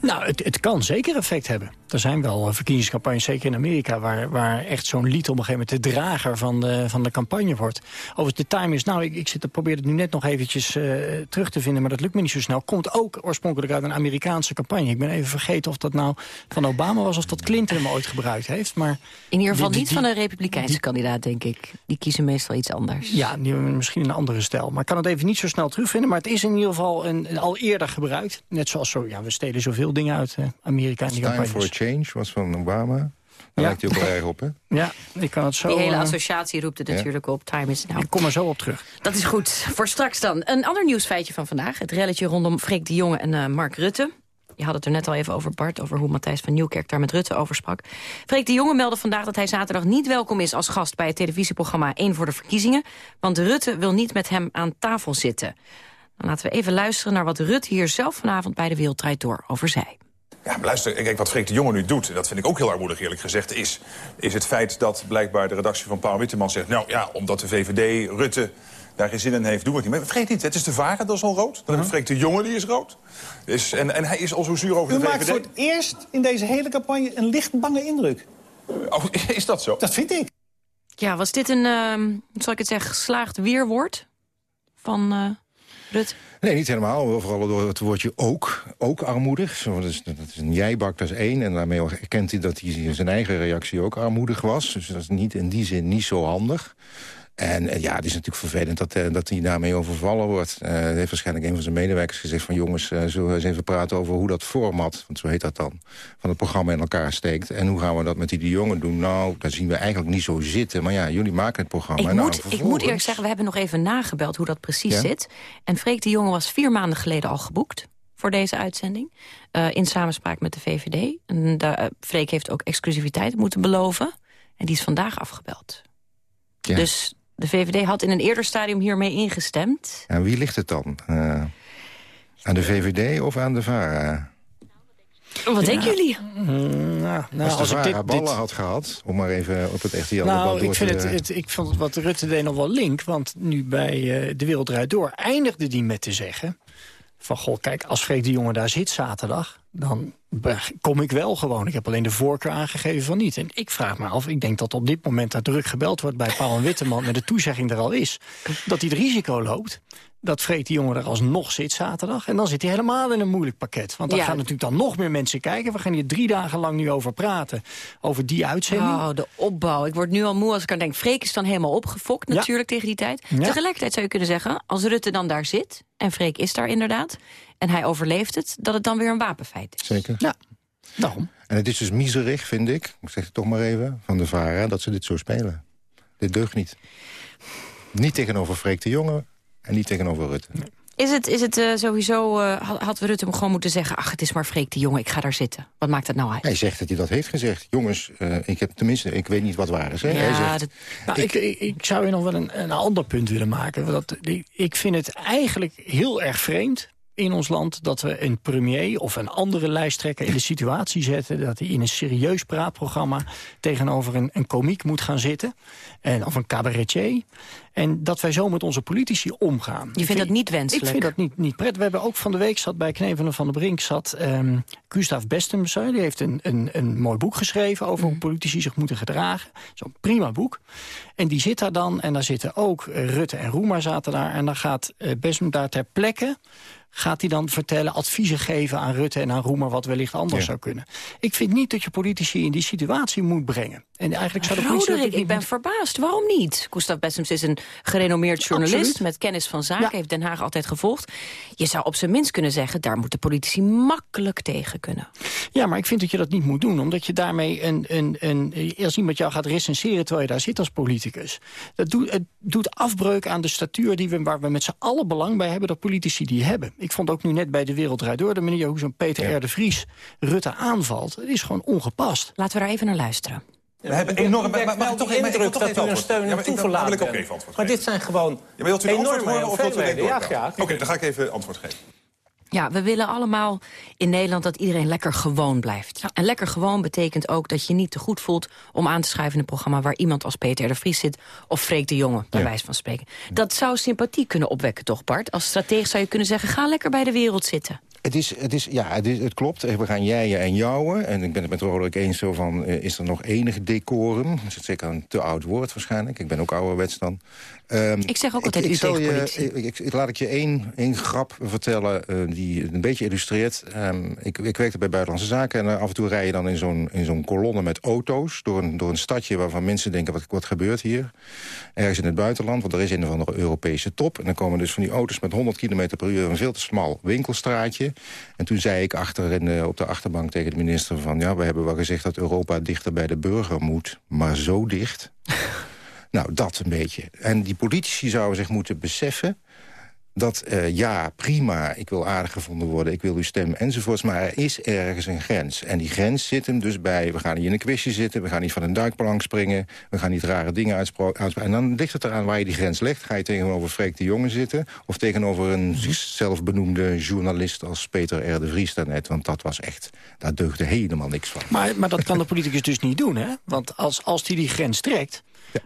Nou, het, het kan zeker effect hebben. Er zijn wel eh, verkiezingscampagnes, zeker in Amerika... waar, waar echt zo'n lied op een gegeven moment de drager van de, van de campagne wordt. Overigens, de time is... Nou, ik, ik zit, probeer het nu net nog eventjes uh, terug te vinden... maar dat lukt me niet zo snel. Komt ook oorspronkelijk uit een Amerikaanse campagne. Ik ben even vergeten of dat nou van Obama was... of dat Clinton hem ooit gebruikt heeft. Maar
in ieder geval
die,
niet van een republikeinse kandidaat, denk ik. Die kiezen meestal iets anders.
Ja, die hebben misschien een andere stijl. Maar ik kan het even niet zo snel terugvinden. Maar het is in ieder geval een, al eerder gebruikt. Net zoals zo, ja, we stelen zoveel dingen uit uh, Amerika in die campagnes.
Change was van Obama. Daar
Ja.
lijkt hij ook wel erg op, hè? *laughs*
Ja, ik kan het zo...
Die hele
eh,
associatie roept het
ja.
natuurlijk op. Time is now.
ik kom er zo op terug.
Dat is goed. Voor straks dan. Een ander nieuwsfeitje van vandaag. Het relletje rondom Freek de Jonge en uh, Mark Rutte. Je had het er net al even over, Bart, over hoe Matthijs van Nieuwkerk daar met Rutte over sprak. Freek de Jonge meldde vandaag dat hij zaterdag niet welkom is als gast bij het televisieprogramma 1 voor de verkiezingen. Want Rutte wil niet met hem aan tafel zitten. Dan laten we even luisteren naar wat Rutte hier zelf vanavond bij de Wereldrijd Door over zei.
Ja, maar luister, kijk, wat Freek de Jonge nu doet... en dat vind ik ook heel armoedig eerlijk gezegd... is, is het feit dat blijkbaar de redactie van Paul Witteman zegt... nou ja, omdat de VVD, Rutte, daar geen zin in heeft, doen we het niet. Maar vergeet niet, het is de varen, dat is al rood. Dan heb je Freek de Jonge, die is rood. Dus, en, en hij is al zo zuur over
U
de
maakt
VVD.
voor het eerst in deze hele campagne een licht bange indruk.
Oh, *laughs* is dat zo?
Dat vind ik.
Ja, was dit een, uh, zal ik het zeggen, geslaagd weerwoord van uh, Rutte?
Nee, niet helemaal. Vooral door het woordje ook. Ook armoedig. Dat, is, dat is een jijbak, dat is één. En daarmee erkent hij dat hij zijn eigen reactie ook armoedig was. Dus dat is niet in die zin niet zo handig. En uh, ja, het is natuurlijk vervelend dat, uh, dat hij daarmee overvallen wordt. Uh, heeft waarschijnlijk een van zijn medewerkers gezegd van... jongens, zullen we eens even praten over hoe dat format... want zo heet dat dan, van het programma in elkaar steekt. En hoe gaan we dat met die de jongen doen? Nou, daar zien we eigenlijk niet zo zitten. Maar ja, jullie maken het programma.
Ik,
nou,
moet, ik moet eerlijk zeggen, we hebben nog even nagebeld hoe dat precies ja? zit. En Freek de Jonge was vier maanden geleden al geboekt voor deze uitzending. Uh, in samenspraak met de VVD. En de, Freek heeft ook exclusiviteit moeten beloven. En die is vandaag afgebeld. Ja. Dus de VVD had in een eerder stadium hiermee ingestemd.
En wie ligt het dan? Uh, aan de VVD of aan de VARA?
Wat denken jullie?
Mm, nou,
als de
als
VARA
ik dit,
ballen
dit...
had gehad, om maar even op het echte Jan
Nou,
de
ik, vind het, het, ik vond het wat Rutte deed nog wel link. Want nu bij uh, De Wereld Draait Door eindigde die met te zeggen... van, goh, kijk, als Freek de Jonge daar zit zaterdag... dan kom ik wel gewoon. Ik heb alleen de voorkeur aangegeven van niet. En ik vraag me af, ik denk dat op dit moment... daar druk gebeld wordt bij Paul en Witteman... met de toezegging er al is, dat hij het risico loopt dat Freek de Jonge er alsnog zit zaterdag. En dan zit hij helemaal in een moeilijk pakket. Want dan
Ja.
gaan natuurlijk dan nog meer mensen kijken. We gaan hier drie dagen lang nu over praten. Over die uitzending.
Oh, de opbouw. Ik word nu al moe als ik aan denk. Freek is dan helemaal opgefokt
Ja.
natuurlijk tegen die tijd.
Ja.
Tegelijkertijd zou je kunnen zeggen, als Rutte dan daar zit... en Freek is daar inderdaad, en hij overleeft het... dat het dan weer een wapenfeit is.
Zeker.
Ja, daarom.
En het is dus miserig, vind ik, ik zeg het toch maar even, van de VARA... dat ze dit zo spelen. Dit deugt niet. Niet tegenover Freek de Jonge en niet tegenover Rutte.
Is het, is het eh, sowieso, eh, had, Rutte hem gewoon moeten zeggen... ach, het is maar Freek de Jonge, ik ga daar zitten. Wat maakt dat nou uit?
Hij zegt dat hij dat heeft gezegd. Jongens, uh, ik heb tenminste, ik weet niet wat waar is. Hè? hij zegt,
dat... nou, ik, ik, ik, zou je nog wel een, een ander punt willen maken. Dat, ik vind het eigenlijk heel erg vreemd in ons land dat we een premier of een andere lijsttrekker in de situatie zetten... dat hij in een serieus praatprogramma tegenover een, een komiek moet gaan zitten. En, of een cabaretier. En dat wij zo met onze politici omgaan.
Je vindt dat niet wenselijk?
Ik vind dat niet, niet prettig. We hebben ook van de week zat bij Knevelen van der Brink... zat um, Gustav Bestem, die heeft een, een, een mooi boek geschreven... over hoe politici zich moeten gedragen. Zo'n prima boek. En die zit daar dan, en daar zitten ook uh, Rutte en Roemer zaten daar... en dan gaat uh, Bestem daar ter plekke gaat hij dan vertellen, adviezen geven aan Rutte en aan Roemer... wat wellicht anders
Ja.
zou kunnen. Ik vind niet dat je politici in die situatie moet brengen. En eigenlijk zou de
Roderick, ik ben verbaasd. Waarom niet? Gustav Bessems is een gerenommeerd journalist...
Absoluut.
met kennis van zaken, heeft Den Haag altijd gevolgd. Je zou op zijn minst kunnen zeggen... daar moeten politici makkelijk tegen kunnen.
Ja, maar ik vind dat je dat niet moet doen. Omdat je daarmee een, een, een, als iemand jou gaat recenseren terwijl je daar zit als politicus. Dat doet, het doet afbreuk aan de statuur die we, waar we met z'n allen belang bij hebben. Dat politici die hebben. Ik vond ook nu net bij De Wereld Draait Door de manier hoe zo'n Peter R. de Vries Rutte aanvalt. Het is gewoon ongepast.
Laten we daar even naar luisteren.
We hebben enorm...
Ik
Maar, maar, toch even-
indruk
toch
dat
even
u een steun
Ja,
en
maar even
dit zijn gewoon
Ja, maar wilt u een antwoord
enorme
horen of wilt u.
Ja, graag.
Oké, dan ga ik even antwoord geven.
Ja, we willen allemaal in Nederland dat iedereen lekker gewoon blijft. En lekker gewoon betekent ook dat je niet te goed voelt... om aan te schuiven in een programma waar iemand als Peter R. de Vries zit... of Freek de Jonge, bij
Ja.
wijze van spreken. Dat zou sympathie kunnen opwekken, toch Bart? Als strateeg zou je kunnen zeggen, ga lekker bij de wereld zitten.
Het, is, het, is, ja, het, is, het klopt. We gaan jijen en jouwen. En ik ben het met Roderick eens zo van... eh, is er nog enig decorum? Dat is zeker een te oud woord waarschijnlijk. Ik ben ook ouderwets dan. Ehm,
Ik zeg ook altijd u
zal
tegen
je,
politie.
ik, ik- laat ik je één, één grap vertellen eh, die het een beetje illustreert. Ehm, ik, ik werkte bij Buitenlandse Zaken en eh, af en toe rij je dan in zo'n, in zo'n kolonne met auto's... Door een, door een stadje waarvan mensen denken, wat, wat gebeurt hier? Ergens in het buitenland, want er is een of andere Europese top. En dan komen dus van die auto's met 100 km per uur... een veel te smal winkelstraatje. En toen zei ik achter in op de achterbank tegen de minister van... ja, we hebben wel gezegd dat Europa dichter bij de burger moet, maar zo dicht... *laughs* Nou, dat een beetje. En die politici zouden zich moeten beseffen dat eh, ja, prima, ik wil aardig gevonden worden... ik wil uw stem enzovoorts, maar er is ergens een grens. En die grens zit hem dus bij... we gaan niet in een quizje zitten, we gaan niet van een duikplank springen... we gaan niet rare dingen uitspreken. En dan ligt het eraan waar je die grens legt. Ga je tegenover Freek de Jonge zitten... of tegenover een zichzelf benoemde journalist als Peter R. de Vries daarnet? Want dat was echt, daar deugde helemaal niks van.
Maar, maar dat kan de politicus dus niet doen, hè? Want als, als hij die grens trekt,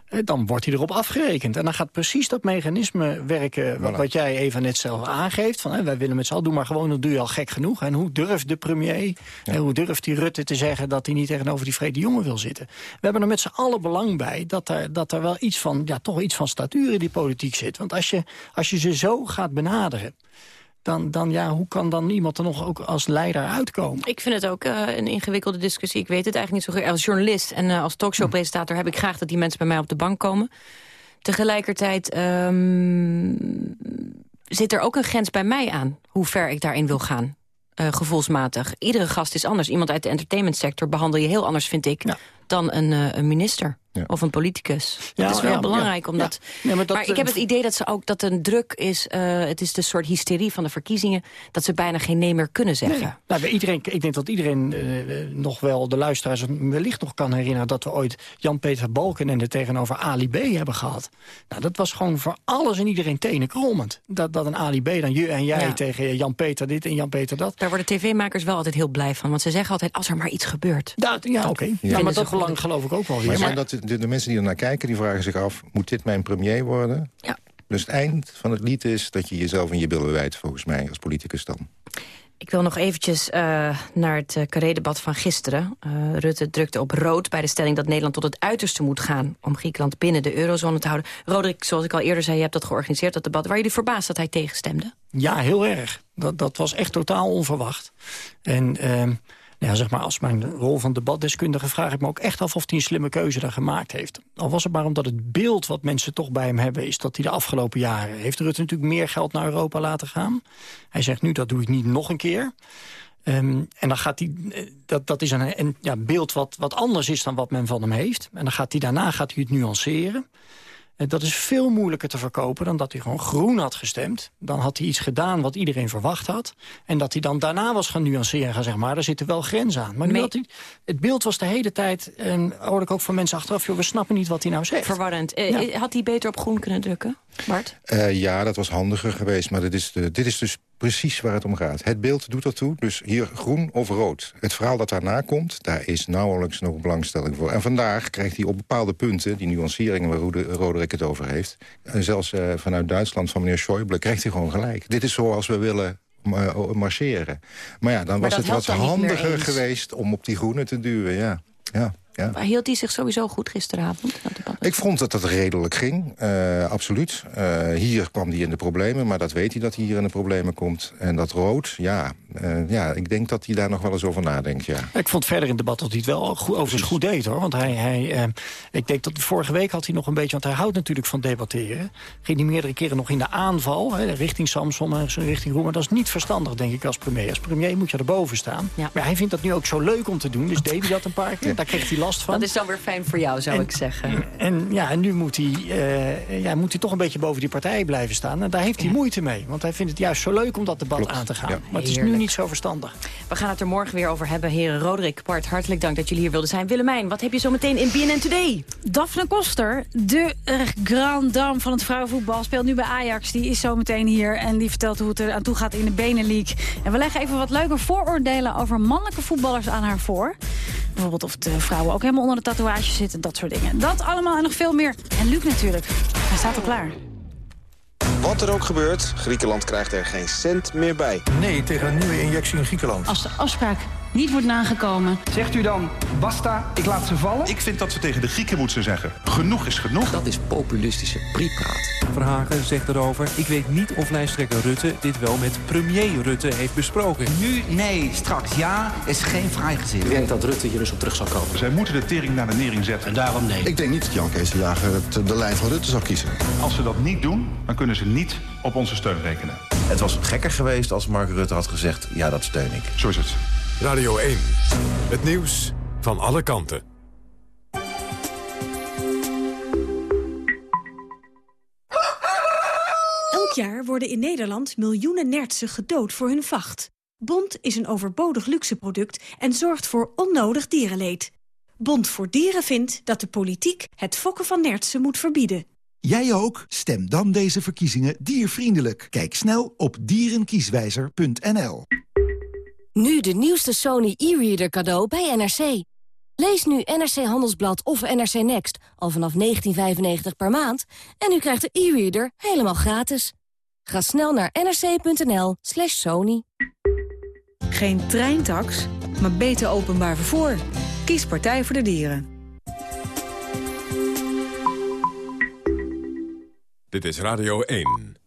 eh, dan wordt hij erop afgerekend. En dan gaat precies dat mechanisme werken wat,
Voilà.
wat jij even net zelf aangeeft. Van, hè, wij willen met z'n allen, doe maar gewoon, dan doe je al gek genoeg. En hoe durft de premier, en hoe durft die Rutte te zeggen... dat hij niet tegenover die vrede jongen wil zitten? We hebben er met z'n allen belang bij dat er, dat er wel iets van, ja, toch iets van statuur in die politiek zit. Want als je, als je ze zo gaat benaderen... Dan, dan, ja, hoe kan dan iemand er nog ook als leider uitkomen?
Ik vind het ook eh, een ingewikkelde discussie. Ik weet het eigenlijk niet zo goed. Als journalist en eh, als talkshowpresentator heb ik graag dat die mensen bij mij op de bank komen. Tegelijkertijd ehm, zit er ook een grens bij mij aan hoe ver ik daarin wil gaan. eh, gevoelsmatig. Iedere gast is anders. Iemand uit de entertainmentsector behandel je heel anders, vind ik, dan een, een minister. Of een politicus.
Ja,
het is wel
ja,
belangrijk,
ja.
omdat...
Ja. Maar dat,
maar ik heb
eh,
het idee dat ze ook dat een druk is... eh, het is de soort hysterie van de verkiezingen... dat ze bijna geen nee meer kunnen zeggen.
Nee. Nou, iedereen, ik denk dat iedereen eh, nog wel, de luisteraars, wellicht nog kan herinneren... dat we ooit Jan-Peter Balkenende tegenover Ali B. hebben gehad. Nou, dat was gewoon voor alles en iedereen tenen krommend. Dat, dat een Ali B. dan je en jij
Ja.
tegen Jan-Peter dit en Jan-Peter dat.
Daar worden tv-makers wel altijd heel blij van. Want ze zeggen altijd, als er maar iets gebeurt.
Dat, ja, oké. Ja, maar dat belang geloof ik ook wel weer.
Maar dat de, de mensen die er naar kijken, die vragen zich af... moet dit mijn premier worden?
Ja.
Dus het eind van het lied is dat je jezelf in je billen wijdt... volgens mij, als politicus dan.
Ik wil nog eventjes eh, naar het uh, carré-debat van gisteren. Eh, Rutte drukte op rood bij de stelling dat Nederland tot het uiterste moet gaan... om Griekenland binnen de eurozone te houden. Roderick, zoals ik al eerder zei, je hebt dat georganiseerd, dat debat. Waren jullie verbaasd dat hij tegenstemde?
Ja, heel erg. Dat, dat was echt totaal onverwacht. En ehm, ja, zeg maar, als mijn rol van debatdeskundige vraag ik me ook echt af of hij een slimme keuze daar gemaakt heeft. Al was het maar omdat het beeld wat mensen toch bij hem hebben... is dat hij de afgelopen jaren heeft Rutte natuurlijk meer geld naar Europa laten gaan. Hij zegt nu, dat doe ik niet nog een keer. Ehm, en dan gaat hij, eh, dat, dat is een, ja, beeld wat, wat anders is dan wat men van hem heeft. En dan gaat hij daarna gaat hij het nuanceren. En dat is veel moeilijker te verkopen dan dat hij gewoon groen had gestemd. Dan had hij iets gedaan wat iedereen verwacht had. En dat hij dan daarna was gaan nuanceren en gaan zeggen... maar er zitten wel grenzen aan. Maar nu had hij, het beeld was de hele tijd... en hoorde ik ook van mensen achteraf... joh, we snappen niet wat hij nou zegt.
Verwarrend. Eh,
Ja.
Had hij beter op groen kunnen drukken, Bart?
Eh, ja, dat was handiger geweest, maar dit is, de, dit is dus precies waar het om gaat. Het beeld doet ertoe, dus hier groen of rood. Het verhaal dat daarna komt, daar is nauwelijks nog belangstelling voor. En vandaag krijgt hij op bepaalde punten, die nuanceringen waar Rode- Roderick het over heeft... en zelfs eh, vanuit Duitsland van meneer Schäuble, krijgt hij gewoon gelijk. Dit is zoals we willen ma- marcheren. Maar ja, dan
Maar
was het wat handiger geweest om op die groene te duwen, ja. ja, ja.
Maar hield hij zich sowieso goed gisteravond?
Ik vond dat dat redelijk ging, eh, absoluut. Eh, hier kwam hij in de problemen, maar dat weet hij dat hij hier in de problemen komt. En dat rood, ja, eh, ja, ik denk dat hij daar nog wel eens over nadenkt, ja.
Ik vond verder in het debat dat hij het wel goed, overigens goed deed, hoor. Want hij, hij ik denk dat vorige week had hij nog een beetje... want hij houdt natuurlijk van debatteren. Ging hij meerdere keren nog in de aanval, hè, richting Samson en richting Roemer. Dat is niet verstandig, denk ik, als premier. Als premier moet je erboven staan. Maar hij vindt dat nu ook zo leuk om te doen, dus deed hij dat een paar keer. Daar kreeg hij last van.
Dat is dan weer fijn voor jou, zou ik zeggen.
En, ja, en nu moet hij, eh, ja, moet hij toch een beetje boven die partij blijven staan. En daar heeft hij moeite mee. Want hij vindt het juist zo leuk om dat debat aan te gaan. Maar het is nu niet zo verstandig.
We gaan het er morgen weer over hebben. Heren Roderick, Bart, hartelijk dank dat jullie hier wilden zijn. Willemijn, wat heb je zo meteen in BNN Today?
Daphne Koster, de eh, grand dame van het vrouwenvoetbal... speelt nu bij Ajax. Die is zo meteen hier en die vertelt hoe het er aan toe gaat in de Benelux. En we leggen even wat leuke vooroordelen over mannelijke voetballers aan haar voor. Bijvoorbeeld of de vrouwen ook helemaal onder de tatoeage zitten, dat soort dingen. Dat allemaal en nog veel meer. En Luc natuurlijk, hij staat al klaar.
Wat er ook gebeurt, Griekenland krijgt er geen cent meer bij.
Nee tegen een nieuwe injectie in Griekenland.
Als de afspraak niet wordt nagekomen...
Zegt u dan, basta, ik laat ze vallen?
Ik vind dat we tegen de Grieken moeten zeggen, genoeg is genoeg.
Dat is populistische prietpraat.
Verhagen zegt erover, ik weet niet of lijsttrekker Rutte dit wel met premier Rutte heeft besproken.
Nu nee, straks ja, is geen vrijgezin.
Ik denk dat Rutte hier dus op terug zal komen.
Zij moeten de tering naar de nering zetten.
En daarom nee.
Ik denk niet dat Jan Kees de Jager het, de lijn van Rutte zal kiezen.
Als ze dat niet doen, dan kunnen ze niet op onze steun rekenen.
Het was gekker geweest als Mark Rutte had gezegd, ja dat steun ik.
Zo is het.
Radio 1. Het nieuws van alle kanten.
Elk jaar worden in Nederland miljoenen nertsen gedood voor hun vacht. Bond is een overbodig luxeproduct en zorgt voor onnodig dierenleed. Bond voor Dieren vindt dat de politiek het fokken van nertsen moet verbieden.
Jij ook? Stem dan deze verkiezingen diervriendelijk. Kijk snel op dierenkieswijzer.nl.
Nu de nieuwste Sony e-reader cadeau bij NRC. Lees nu NRC Handelsblad of NRC Next al vanaf 19,95 per maand... en u krijgt de e-reader helemaal gratis. Ga snel naar nrc.nl slash sony.
Geen treintax, maar beter openbaar vervoer. Kies Partij voor de Dieren.
Dit is Radio 1.